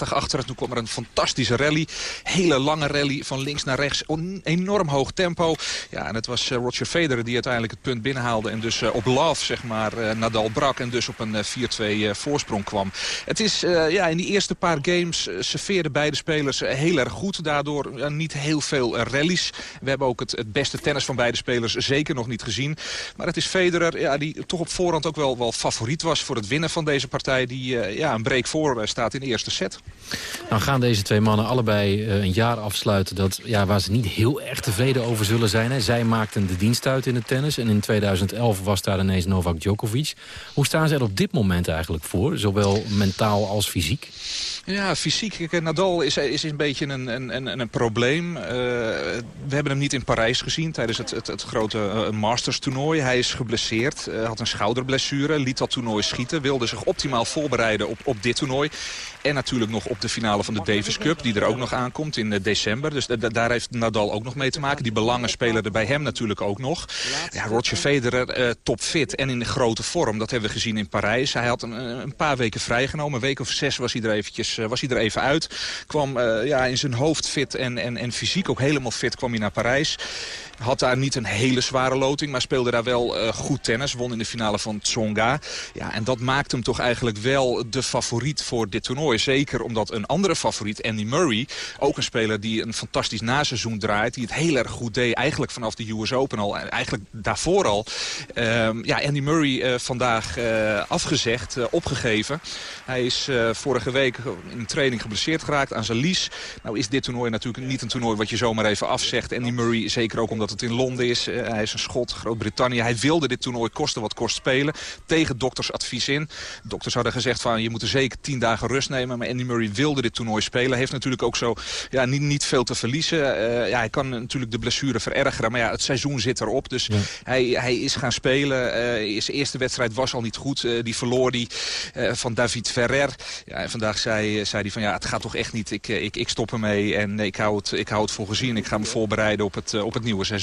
achter. En toen kwam er een fantastische rally. Hele lange rally van links naar rechts. Enorm hoog tempo. Ja, en het was Roger Federer die uiteindelijk het punt binnenhaalde. En dus op love, zeg maar waar Nadal brak en dus op een 4-2 voorsprong kwam. Het is ja, in die eerste paar games serveerden beide spelers heel erg goed. Daardoor niet heel veel rallies. We hebben ook het, beste tennis van beide spelers zeker nog niet gezien. Maar het is Federer ja, die toch op voorhand ook wel, wel favoriet was voor het winnen van deze partij. Die ja, een break voor staat in de eerste set. Nou gaan deze twee mannen allebei een jaar afsluiten dat, ja, waar ze niet heel erg tevreden over zullen zijn. Hè. Zij maakten de dienst uit in het tennis. En in 2011 was daar ineens Novak Djokovic. Hoe staan ze er op dit moment eigenlijk voor? Zowel mentaal als fysiek? Ja, fysiek. Nadal is, is een beetje een, een, een, een probleem. Uh, we hebben hem niet in Parijs gezien tijdens het, het, grote uh, Masters toernooi. Hij is geblesseerd, had een schouderblessure, liet dat toernooi schieten. Wilde zich optimaal voorbereiden op, op dit toernooi. En natuurlijk nog op de finale van de Davis Cup, die er ook nog aankomt in december. Dus daar heeft Nadal ook nog mee te maken. Die belangen spelen er bij hem natuurlijk ook nog. Ja, Roger Federer topfit en in de grote vorm. Dat hebben we gezien in Parijs. Hij had een, een paar weken vrijgenomen. Een week of zes was hij er eventjes eh, was hij er even uit. Kwam eh, ja, in zijn hoofd fit en, en, en fysiek ook helemaal fit kwam hij naar Parijs. Had daar niet een hele zware loting, maar speelde daar wel uh, goed tennis. Won in de finale van Tsonga. Ja, en dat maakt hem toch eigenlijk wel de favoriet voor dit toernooi. Zeker omdat een andere favoriet, Andy Murray... ook een speler die een fantastisch naseizoen draait... die het heel erg goed deed, eigenlijk vanaf de US Open al. Eigenlijk daarvoor al. Uh, ja, Andy Murray uh, vandaag uh, afgezegd, opgegeven. Hij is vorige week in training geblesseerd geraakt aan zijn lies. Nou is dit toernooi natuurlijk niet een toernooi wat je zomaar even afzegt. Andy Murray, zeker ook omdat dat het in Londen is. Eh, hij is een schot, Groot-Brittannië. Hij wilde dit toernooi kosten wat kost spelen. Tegen doktersadvies in. Dokters hadden gezegd van je moet er zeker tien dagen rust nemen. Maar Andy Murray wilde dit toernooi spelen. Heeft natuurlijk ook zo ja, niet, niet veel te verliezen. Uh, ja, hij kan natuurlijk de blessure verergeren. Maar ja, het seizoen zit erop. Dus hij, hij is gaan spelen. Uh, zijn eerste wedstrijd was al niet goed. die verloor die van David Ferrer. Ja, vandaag zei, zei hij van ja, het gaat toch echt niet. Ik, ik, ik stop ermee en ik hou, het, ik hou het voor gezien. Ik ga me voorbereiden op het, op het nieuwe seizoen.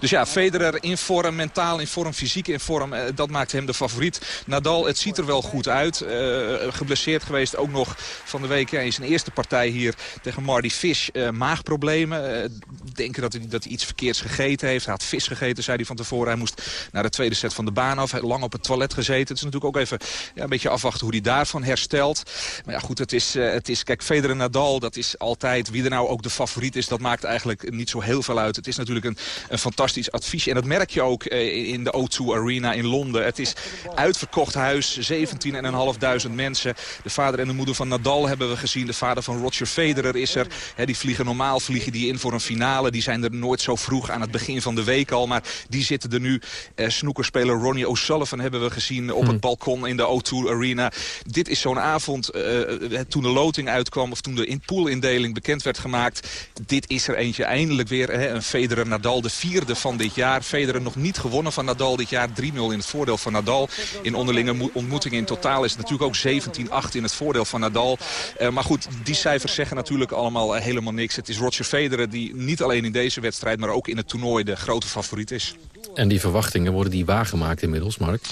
Dus ja, Federer in vorm, mentaal in vorm, fysiek in vorm. Eh, dat maakt hem de favoriet. Nadal, het ziet er wel goed uit. Uh, geblesseerd geweest ook nog van de week in zijn eerste partij hier tegen Marty Fish. Uh, maagproblemen. denken dat hij, dat hij iets verkeerds gegeten heeft. Hij had vis gegeten, zei hij van tevoren. Hij moest naar de tweede set van de baan af. Lang op het toilet gezeten. Het is natuurlijk ook even ja, een beetje afwachten hoe hij daarvan herstelt. Maar ja, goed, het is, het is kijk, Federer Nadal, dat is altijd wie er nou ook de favoriet is. Dat maakt eigenlijk niet zo heel veel uit. Het is natuurlijk een, een fantastisch advies. En dat merk je ook eh, in de O2 Arena in Londen. Het is uitverkocht huis, 17.500 mensen. De vader en de moeder van Nadal hebben we gezien. De vader van Roger Federer is er. die vliegen normaal vliegen die in voor een finale. Die zijn er nooit zo vroeg aan het begin van de week al. Maar die zitten er nu. Uh, snoekerspeler Ronnie O'Sullivan hebben we gezien op het hm. balkon in de O2 Arena. Dit is zo'n avond, uh, toen de loting uitkwam... of toen de in poolindeling bekend werd gemaakt. Dit is er eentje eindelijk weer. Hè, een Federer-Nadal, de vierde van dit jaar. Federer nog niet gewonnen van Nadal dit jaar. 3-0 in het voordeel van Nadal. In onderlinge ontmoetingen in totaal is het natuurlijk ook 17-8 in het voordeel van Nadal. Uh, maar goed, die cijfers zeggen natuurlijk allemaal uh, helemaal niks. Het is Roger Federer die niet alleen in deze wedstrijd... maar ook in het toernooi de grote favoriet is. En die verwachtingen, worden die waargemaakt inmiddels, Mark?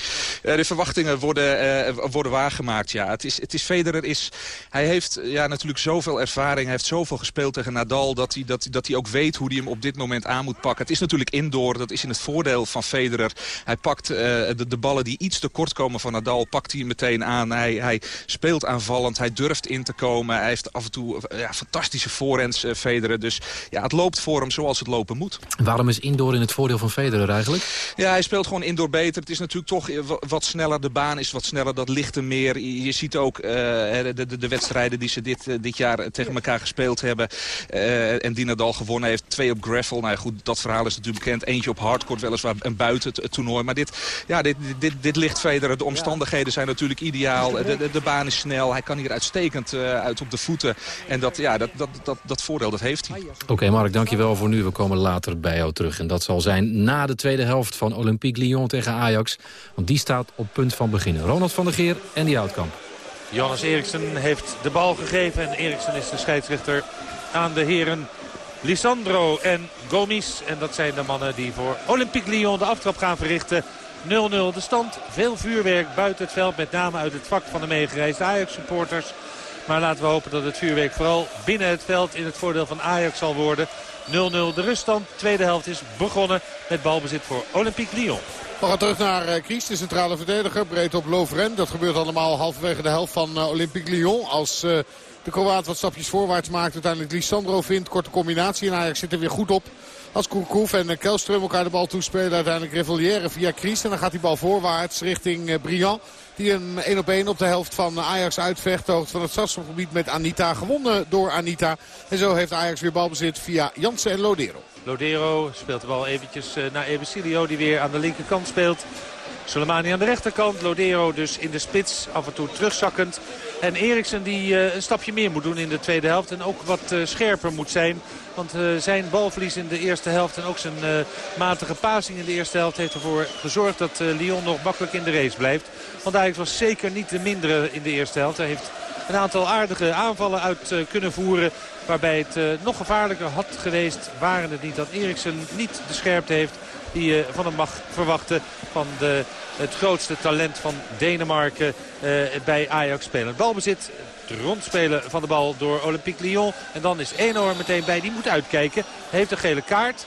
Uh, de verwachtingen worden, uh, worden waargemaakt, ja. Het is, het is Federer is... Hij heeft ja, natuurlijk zoveel ervaring. Hij heeft zoveel gespeeld tegen Nadal... dat hij, dat, dat hij ook weet hoe hij hem op dit moment aan moet pakken. Het is natuurlijk indoor. Dat is in het voordeel van Federer. Hij pakt uh, de, de, ballen die iets te kort komen van Nadal... pakt hij meteen aan. Hij, hij speelt aanvallend. Hij durft in te komen. Hij heeft af en toe ja, fantastische voorhands, Federer. Dus ja, het loopt voor hem zoals het lopen moet. Waarom is indoor in het voordeel van Federer eigenlijk? Ja, hij speelt gewoon indoor beter. Het is natuurlijk toch wat sneller. De baan is wat sneller. Dat ligt er meer. Je ziet ook uh, de, de, de, wedstrijden die ze dit, eh, dit jaar tegen elkaar gespeeld hebben. Uh, en die Nadal gewonnen heeft. Twee op gravel. Nou ja, goed, dat verhaal is natuurlijk bekend. Eentje op hardcourt weliswaar en buiten het, toernooi. Maar dit, ja, dit, dit, dit ligt verder. De omstandigheden zijn natuurlijk ideaal. De, de, de baan is snel. Hij kan hier uitstekend uh, uit op de voeten. En dat, ja, dat, dat, dat, dat voordeel dat heeft hij. Oké okay, Mark, dankjewel voor nu. We komen later bij jou terug. En dat zal zijn na de tweede helft van Olympique Lyon tegen Ajax. Want die staat op punt van beginnen. Ronald van der Geer en die Houtkamp. Jonas Eriksen heeft de bal gegeven. En Eriksen is de scheidsrechter aan de heren Lisandro en Gomis. En dat zijn de mannen die voor Olympique Lyon de aftrap gaan verrichten. 0-0 de stand. Veel vuurwerk buiten het veld. Met name uit het vak van de meegereisde Ajax-supporters. Maar laten we hopen dat het vuurwerk vooral binnen het veld in het voordeel van Ajax zal worden. 0-0 de ruststand. Tweede helft is begonnen met balbezit voor Olympique Lyon. We gaan terug naar uh, Kries, de centrale verdediger. Breed op Lovren. Dat gebeurt allemaal halverwege de helft van uh, Olympique Lyon. Als uh, de Kroaat wat stapjes voorwaarts maakt. Uiteindelijk Lissandro vindt. Korte combinatie. En Ajax zit er weer goed op. Als Kourkouf en Kelström elkaar de bal toespelen. Uiteindelijk Rivalière via Kries. En dan gaat die bal voorwaarts richting Briand. Die een 1 op 1 op de helft van Ajax uitvecht. De van het strafschopgebied met Anita. Gewonnen door Anita. En zo heeft Ajax weer balbezit via Jansen en Lodero. Lodero speelt de bal eventjes naar Ebesilio die weer aan de linkerkant speelt. Soleimani aan de rechterkant. Lodero dus in de spits. Af en toe terugzakkend. En Eriksen die uh, een stapje meer moet doen in de tweede helft. En ook wat uh, scherper moet zijn. Want uh, zijn balverlies in de eerste helft en ook zijn matige passing in de eerste helft... heeft ervoor gezorgd dat Lyon nog makkelijk in de race blijft. Want Ajax was zeker niet de mindere in de eerste helft. Hij heeft een aantal aardige aanvallen uit kunnen voeren. Waarbij het nog gevaarlijker had geweest. Waren het niet dat Eriksen niet de scherpte heeft die je van hem mag verwachten. Van de, het grootste talent van Denemarken uh, bij Ajax spelen. Balbezit, het rondspelen van de bal door Olympique Lyon. En dan is Eno er meteen bij. Die moet uitkijken. Heeft een gele kaart.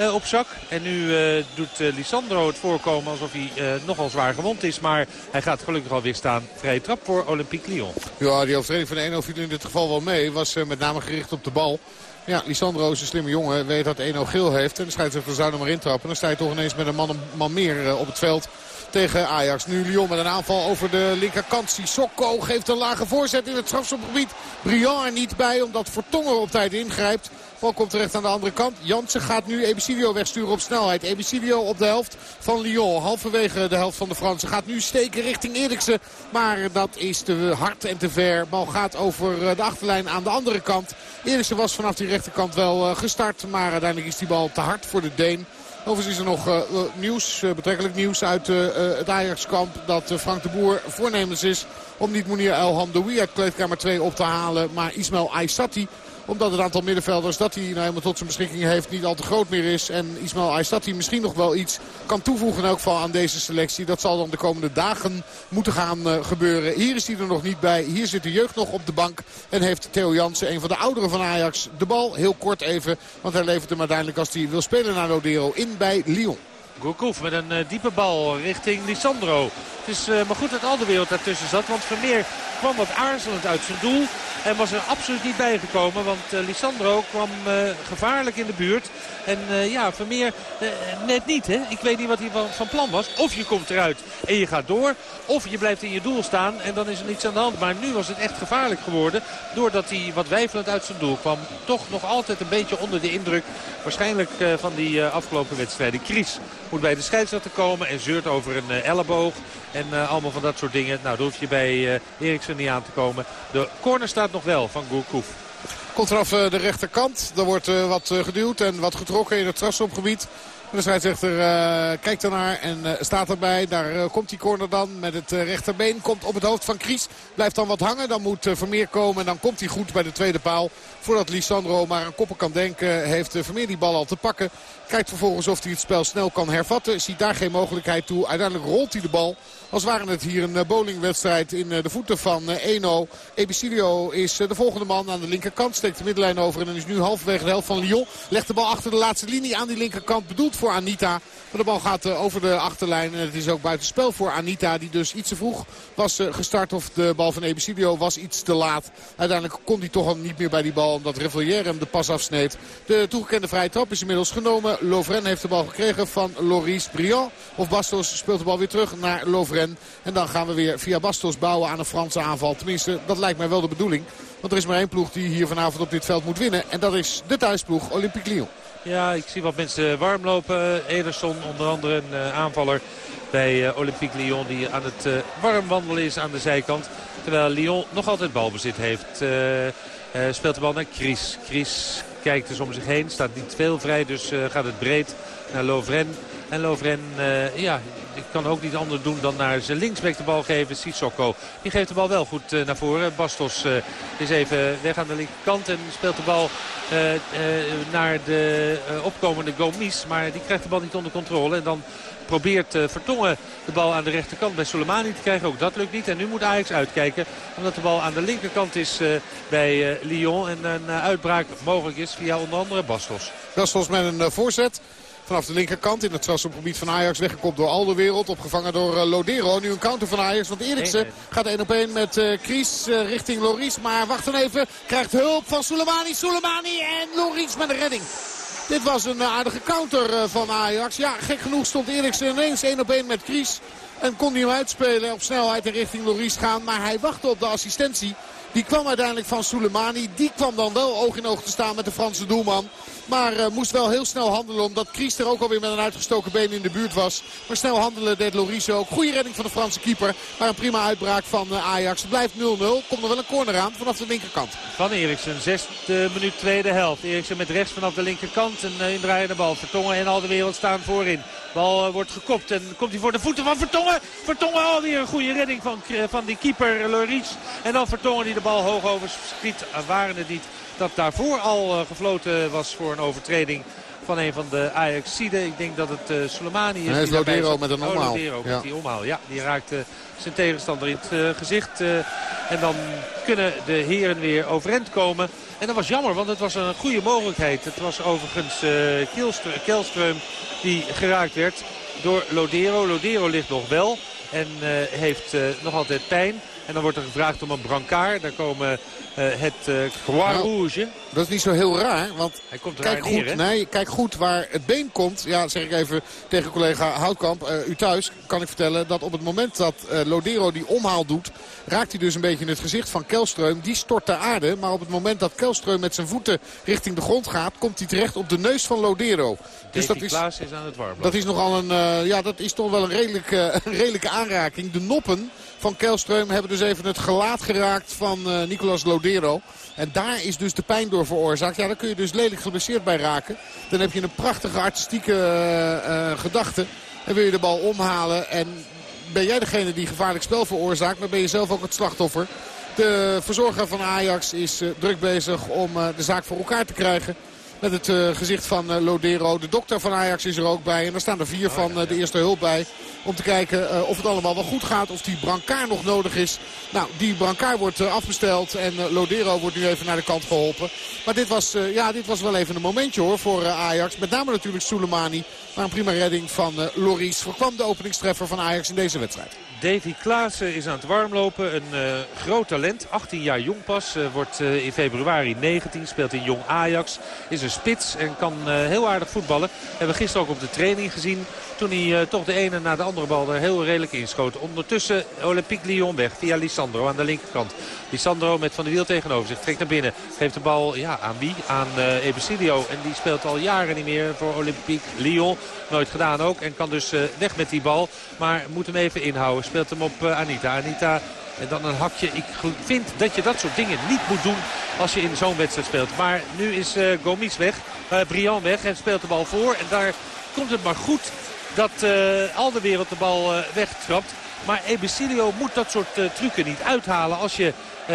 Uh, op zak. En nu uh, doet uh, Lisandro het voorkomen alsof hij nogal zwaar gewond is. Maar hij gaat gelukkig alweer staan. Vrije trap voor Olympique Lyon. Ja, die overtreding van 1 viel in dit geval wel mee. Was met name gericht op de bal. Ja, Lisandro is een slimme jongen. Weet dat 1-0 geel heeft. En de scheidsrechter zou er maar intrappen. Dan sta je toch ineens met een man, een man meer op het veld tegen Ajax. Nu Lyon met een aanval over de linkerkant. Sissoko geeft een lage voorzet in het strafschopgebied. Briand er niet bij omdat Vertongen op tijd ingrijpt. Bal komt terecht aan de andere kant. Jansen gaat nu Ebicilio wegsturen op snelheid. Ebicilio op de helft van Lyon. Halverwege de helft van de Fransen. Gaat nu steken richting Eriksen. Maar dat is te hard en te ver. Bal gaat over de achterlijn aan de andere kant. Eriksen was vanaf die rechterkant wel gestart. Maar uiteindelijk is die bal te hard voor de Deen. Overigens is er nog uh, nieuws, betrekkelijk nieuws uit uh, het Ajax-kamp... dat Frank de Boer voornemens is om niet Mounir El Hamdoui uit kleedkamer 2 op te halen... maar Ismail Aysati omdat het aantal middenvelders dat hij nou helemaal tot zijn beschikking heeft niet al te groot meer is. En Ismail Aystati misschien nog wel iets kan toevoegen in elk geval aan deze selectie. Dat zal dan de komende dagen moeten gaan uh, gebeuren. Hier is hij er nog niet bij. Hier zit de jeugd nog op de bank. En heeft Theo Jansen, een van de ouderen van Ajax, de bal. Heel kort even. Want hij levert hem uiteindelijk als hij wil spelen naar Lodero in bij Lyon. Gourcouf met een uh, diepe bal richting Lisandro. Het is uh, maar goed dat al de wereld daartussen zat. Want Vermeer kwam wat aarzelend uit zijn doel. En was er absoluut niet bijgekomen. Want uh, Lisandro kwam uh, gevaarlijk in de buurt. En uh, ja, Vermeer net niet. Hè? Ik weet niet wat hij van, van, plan was. Of je komt eruit en je gaat door. Of je blijft in je doel staan en dan is er niets aan de hand. Maar nu was het echt gevaarlijk geworden. Doordat hij wat weifelend uit zijn doel kwam. Toch nog altijd een beetje onder de indruk. Waarschijnlijk van die afgelopen wedstrijden. Kries moet bij de scheidsrechter komen en zeurt over een elleboog. En uh, allemaal van dat soort dingen. Nou, daar hoef je bij uh, Eriksen niet aan te komen. De corner staat nog wel van Gourcouf. Komt vanaf uh, de rechterkant. Er wordt wat geduwd en wat getrokken in het strafschopgebied. De scheidsrechter kijkt ernaar en staat erbij. Daar komt die corner dan met het rechterbeen. Komt op het hoofd van Kries. Blijft dan wat hangen. Dan moet Vermeer komen. En dan komt hij goed bij de tweede paal. Voordat Lisandro maar aan koppen kan denken. Heeft Vermeer die bal al te pakken. Kijkt vervolgens of hij het spel snel kan hervatten. Ziet daar geen mogelijkheid toe. Uiteindelijk rolt hij de bal. Als waren het hier een bowlingwedstrijd in de voeten van Eno. Ebicilio is de volgende man aan de linkerkant. Steekt de middenlijn over en is nu halverwege de helft van Lyon. Legt de bal achter de laatste linie aan die linkerkant. Bedoeld voor Anita. Maar de bal gaat over de achterlijn. En het is ook buitenspel voor Anita. Die dus iets te vroeg was gestart. Of de bal van Ebicilio was iets te laat. Uiteindelijk kon hij toch al niet meer bij die bal. Omdat Rivalière hem de pas afsneed. De toegekende vrije trap is inmiddels genomen. Lovren heeft de bal gekregen van Loris Briand. Of Bastos speelt de bal weer terug naar Lovren. En dan gaan we weer via Bastos bouwen aan een Franse aanval. Tenminste, dat lijkt mij wel de bedoeling. Want er is maar één ploeg die hier vanavond op dit veld moet winnen. En dat is de thuisploeg Olympique Lyon. Ja, ik zie wat mensen warm lopen. Ederson, onder andere een uh, aanvaller bij uh, Olympique Lyon die aan het uh, warm wandelen is aan de zijkant. Terwijl Lyon nog altijd balbezit heeft. Speelt de bal naar Kries. Kries kijkt dus om zich heen. Staat niet veel vrij, dus gaat het breed naar Lovren. En Lovren, ja, ik kan ook niet anders doen dan naar zijn linksback de bal geven. Sissoko. Die geeft de bal wel goed naar voren. Bastos is even weg aan de linkerkant en speelt de bal naar de opkomende Gomis. Maar die krijgt de bal niet onder controle. En dan probeert Vertongen de bal aan de rechterkant bij Soleimani te krijgen. Ook dat lukt niet. En nu moet Ajax uitkijken. Omdat de bal aan de linkerkant is bij Lyon. En een uitbraak mogelijk is via onder andere Bastos. Bastos met een voorzet. vanaf de linkerkant in het strafschopgebied van Ajax. Weggekopt door Alderwereld. Opgevangen door uh, Lodero. Nu een counter van Ajax. Want Eriksen gaat 1 op 1 met uh, Kries uh, richting Loris. Maar wacht dan even. Krijgt hulp van Soleimani. Soleimani en Loris met een redding. Dit was een aardige counter van Ajax. Ja, gek genoeg stond Eriksen ineens 1 op 1 met Kries. En kon hij hem uitspelen op snelheid en richting Loris gaan. Maar hij wachtte op de assistentie. Die kwam uiteindelijk van Soleimani. Die kwam dan wel oog in oog te staan met de Franse doelman. Maar uh, moest wel heel snel handelen omdat Kries er ook alweer met een uitgestoken been in de buurt was. Maar snel handelen deed Loris ook. Goede redding van de Franse keeper. Maar een prima uitbraak van uh, Ajax. Het blijft 0-0. Komt er wel een corner aan vanaf de linkerkant. Van Eriksen. Zesde minuut tweede helft. Eriksen met rechts vanaf de linkerkant. Een uh, indraaiende bal. Vertongen en al de wereld staan voorin. Bal wordt gekopt en komt hij voor de voeten van Vertongen. Vertongen alweer een goede redding van, van die keeper Loris. En dan Vertongen die de bal hoog overschiet. waren het niet dat daarvoor al uh, gefloten was voor een overtreding van een van de Ajax-Siden. Ik denk dat het uh, Soleimani is. En die Lodero met een omhaal. Oh, Lodero ja. met die omhaal. Ja, die raakte zijn tegenstander in het uh, gezicht. Uh, en dan kunnen de heren weer overeind komen. En dat was jammer, want het was een goede mogelijkheid. Het was overigens Kelström die geraakt werd door Lodero. Lodero ligt nog wel en heeft nog altijd pijn. En dan wordt er gevraagd om een brancard. Daar komen uh, het uh, Croix nou, Rouge. Dat is niet zo heel raar, want Hij komt kijk, neer, goed, nee, kijk goed waar het been komt. Ja, zeg ik even tegen collega Houtkamp. Uh, u thuis kan ik vertellen dat op het moment dat Lodero die omhaal doet... raakt hij dus een beetje in het gezicht van Kelstreum. Die stort ter aarde, maar op het moment dat Kelstreum met zijn voeten richting de grond gaat... komt hij terecht op de neus van Lodero. Dus dat is, is aan het warm. Dat is nogal een, ja, dat is toch wel een redelijke, een redelijke aanraking. De noppen van Kelstreum hebben dus even het gelaat geraakt van uh, Nicolas Lodero. En daar is dus de pijn door veroorzaakt. Ja, daar kun je dus lelijk geblesseerd bij raken. Dan heb je een prachtige artistieke uh, uh, gedachte. En wil je de bal omhalen. En ben jij degene die gevaarlijk spel veroorzaakt. Maar ben je zelf ook het slachtoffer. De verzorger van Ajax is druk bezig om de zaak voor elkaar te krijgen. Met het uh, gezicht van uh, Lodero. De dokter van Ajax is er ook bij. En er staan er vier van uh, de eerste hulp bij. Om te kijken of het allemaal wel goed gaat. Of die brancard nog nodig is. Nou, die brancard wordt afbesteld. En Lodero wordt nu even naar de kant geholpen. Maar dit was, ja, dit was wel even een momentje hoor voor Ajax. Met name natuurlijk Soleimani. Maar een prima redding van Loris. Voorkwam de openingstreffer van Ajax in deze wedstrijd. Davy Klaassen is aan het warmlopen. Een uh, groot talent. 18 jaar jong pas. Uh, wordt uh, in februari 19. Speelt in jong Ajax. Is een spits en kan heel aardig voetballen. Hebben we gisteren ook op de training gezien. Toen hij toch de ene na de andere bal er heel redelijk inschoot. Ondertussen Olympique Lyon weg via Lisandro aan de linkerkant. Lisandro met Van der Wiel tegenover zich. Trekt naar binnen. Geeft de bal ja, aan wie? Aan uh. En die speelt al jaren niet meer voor Olympique Lyon. Nooit gedaan ook. En kan dus weg met die bal. Maar moet hem even inhouden. Speelt hem op uh, Anita. Anita en dan een hakje. Ik vind dat je dat soort dingen niet moet doen als je in zo'n wedstrijd speelt. Maar nu is uh, Gomis weg. Uh, Briand weg en speelt de bal voor. En daar komt het maar goed dat uh, al de wereld de bal wegtrapt. Maar Ebesilio moet dat soort trucken niet uithalen. Als je 0-0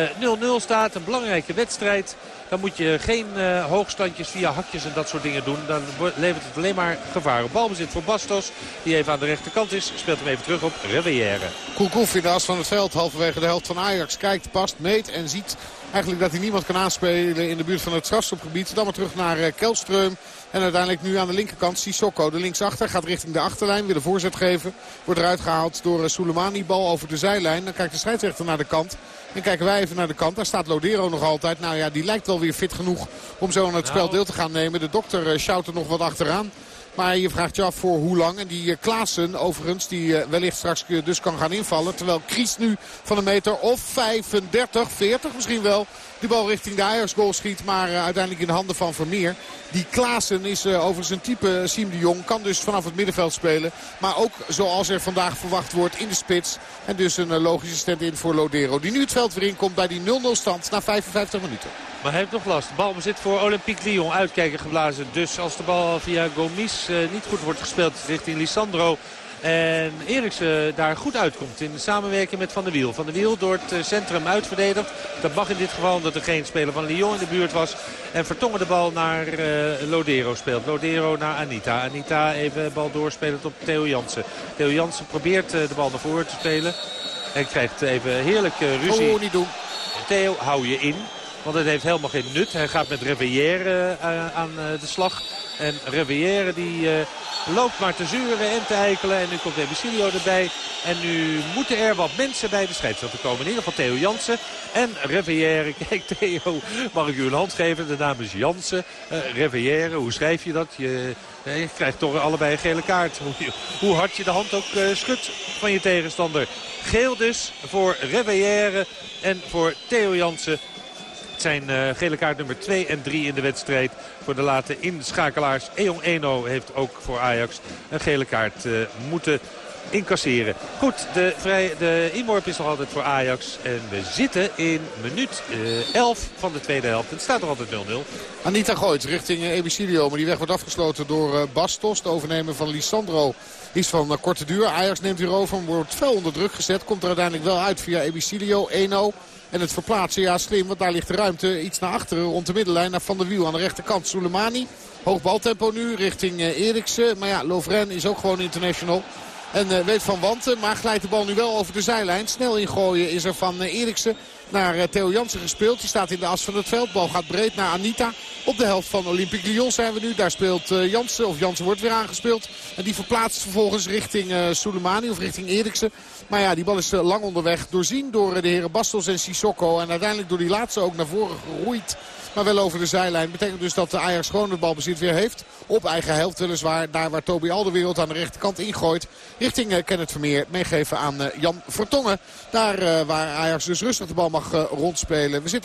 staat, een belangrijke wedstrijd. Dan moet je geen uh, hoogstandjes via hakjes en dat soort dingen doen. Dan levert het alleen maar gevaar. Balbezit voor Bastos, die even aan de rechterkant is. Speelt hem even terug op Revière. Koekoef in de as van het veld, halverwege de helft van Ajax. Kijkt, past, meet en ziet eigenlijk dat hij niemand kan aanspelen in de buurt van het strafstopgebied. Dan maar terug naar uh, Kelström. En uiteindelijk nu aan de linkerkant Sissoko. De linksachter gaat richting de achterlijn. Wil de voorzet geven. Wordt eruit gehaald door uh, Soleimani. Bal over de zijlijn. Dan kijkt de scheidsrechter naar de kant. En kijken wij even naar de kant. Daar staat Lodero nog altijd. Nou ja, die lijkt wel weer fit genoeg om zo aan het spel deel te gaan nemen. De dokter uh, sjouwt er nog wat achteraan. Maar je vraagt je af voor hoe lang. En die uh, Klaassen overigens, die uh, wellicht straks dus kan gaan invallen. Terwijl Kries nu van een meter of 35, 40 misschien wel. Die bal richting de Ajax goal schiet. Maar uiteindelijk in de handen van Vermeer. Die Klaassen is overigens een type Siem de Jong. Kan dus vanaf het middenveld spelen. Maar ook zoals er vandaag verwacht wordt in de spits. En dus een logische stand-in voor Lodero. Die nu het veld weer inkomt bij die 0-0 stand na 55 minuten. Maar hij heeft nog last. Balbezit voor Olympique Lyon. Uitkijken geblazen. Dus als de bal via Gomis niet goed wordt gespeeld richting Lisandro... En Eriksen daar goed uitkomt in de samenwerking met Van der Wiel. Van der Wiel door het centrum uitverdedigd. Dat mag in dit geval omdat er geen speler van Lyon in de buurt was. En Vertongen de bal naar uh, Lodero speelt. Lodero naar Anita. Anita even bal doorspelend op Theo Jansen. Theo Jansen probeert uh, de bal naar voren te spelen. En krijgt even heerlijk uh, ruzie. Oh, niet doen. Theo, hou je in. Want het heeft helemaal geen nut. Hij gaat met Reveillère aan de slag. En Rivière die loopt maar te zuren en te eikelen. En nu komt Ebicilio erbij. En nu moeten er wat mensen bij de scheidsrechter komen. In ieder geval Theo Jansen en Rivière. Kijk Theo, mag ik u een hand geven? De naam is Jansen. Uh, Rivière, hoe schrijf je dat? Je, krijgt toch allebei een gele kaart. Hoe, hoe hard je de hand ook uh, schudt van je tegenstander. Geel dus voor Rivière en voor Theo Jansen. Het zijn uh, gele kaart nummer 2 en 3 in de wedstrijd voor de late inschakelaars. Eong Eno heeft ook voor Ajax een gele kaart uh, moeten incasseren. Goed, de, vrij, de inworp is nog altijd voor Ajax. En we zitten in minuut uh, 11 van de tweede helft. Het staat nog altijd 0-0. Anita gooit richting Ebicilio. Maar die weg wordt afgesloten door Bastos. De overnemen van Lisandro is van korte duur. Ajax neemt hier over. Wordt fel onder druk gezet. Komt er uiteindelijk wel uit via Ebicilio. 1-0. En het verplaatsen, ja slim, want daar ligt de ruimte iets naar achteren rond de middenlijn. Naar Van der Wiel aan de rechterkant. Soleimani, hoog baltempo nu richting uh, Eriksen. Maar ja, Lovren is ook gewoon international. En uh, weet van Wanten, maar glijdt de bal nu wel over de zijlijn. Snel ingooien is er van uh, Eriksen naar uh, Theo Jansen gespeeld. Die staat in de as van het veld. Bal gaat breed naar Anita. Op de helft van Olympique Lyon zijn we nu. Daar speelt uh, Jansen, of Jansen wordt weer aangespeeld. En die verplaatst vervolgens richting uh, Soleimani of richting Eriksen. Maar ja, die bal is lang onderweg. Doorzien door de heren Bastos en Sissoko. En uiteindelijk door die laatste ook naar voren geroeid. Maar wel over de zijlijn. Betekent dus dat de Ajax gewoon het balbezit weer heeft. Op eigen helft weliswaar. Daar waar Toby Alderwereld aan de rechterkant ingooit. Richting uh, Kenneth Vermeer. Meegeven aan uh, Jan Vertongen. Daar uh, waar Ajax dus rustig de bal mag rondspelen. We zitten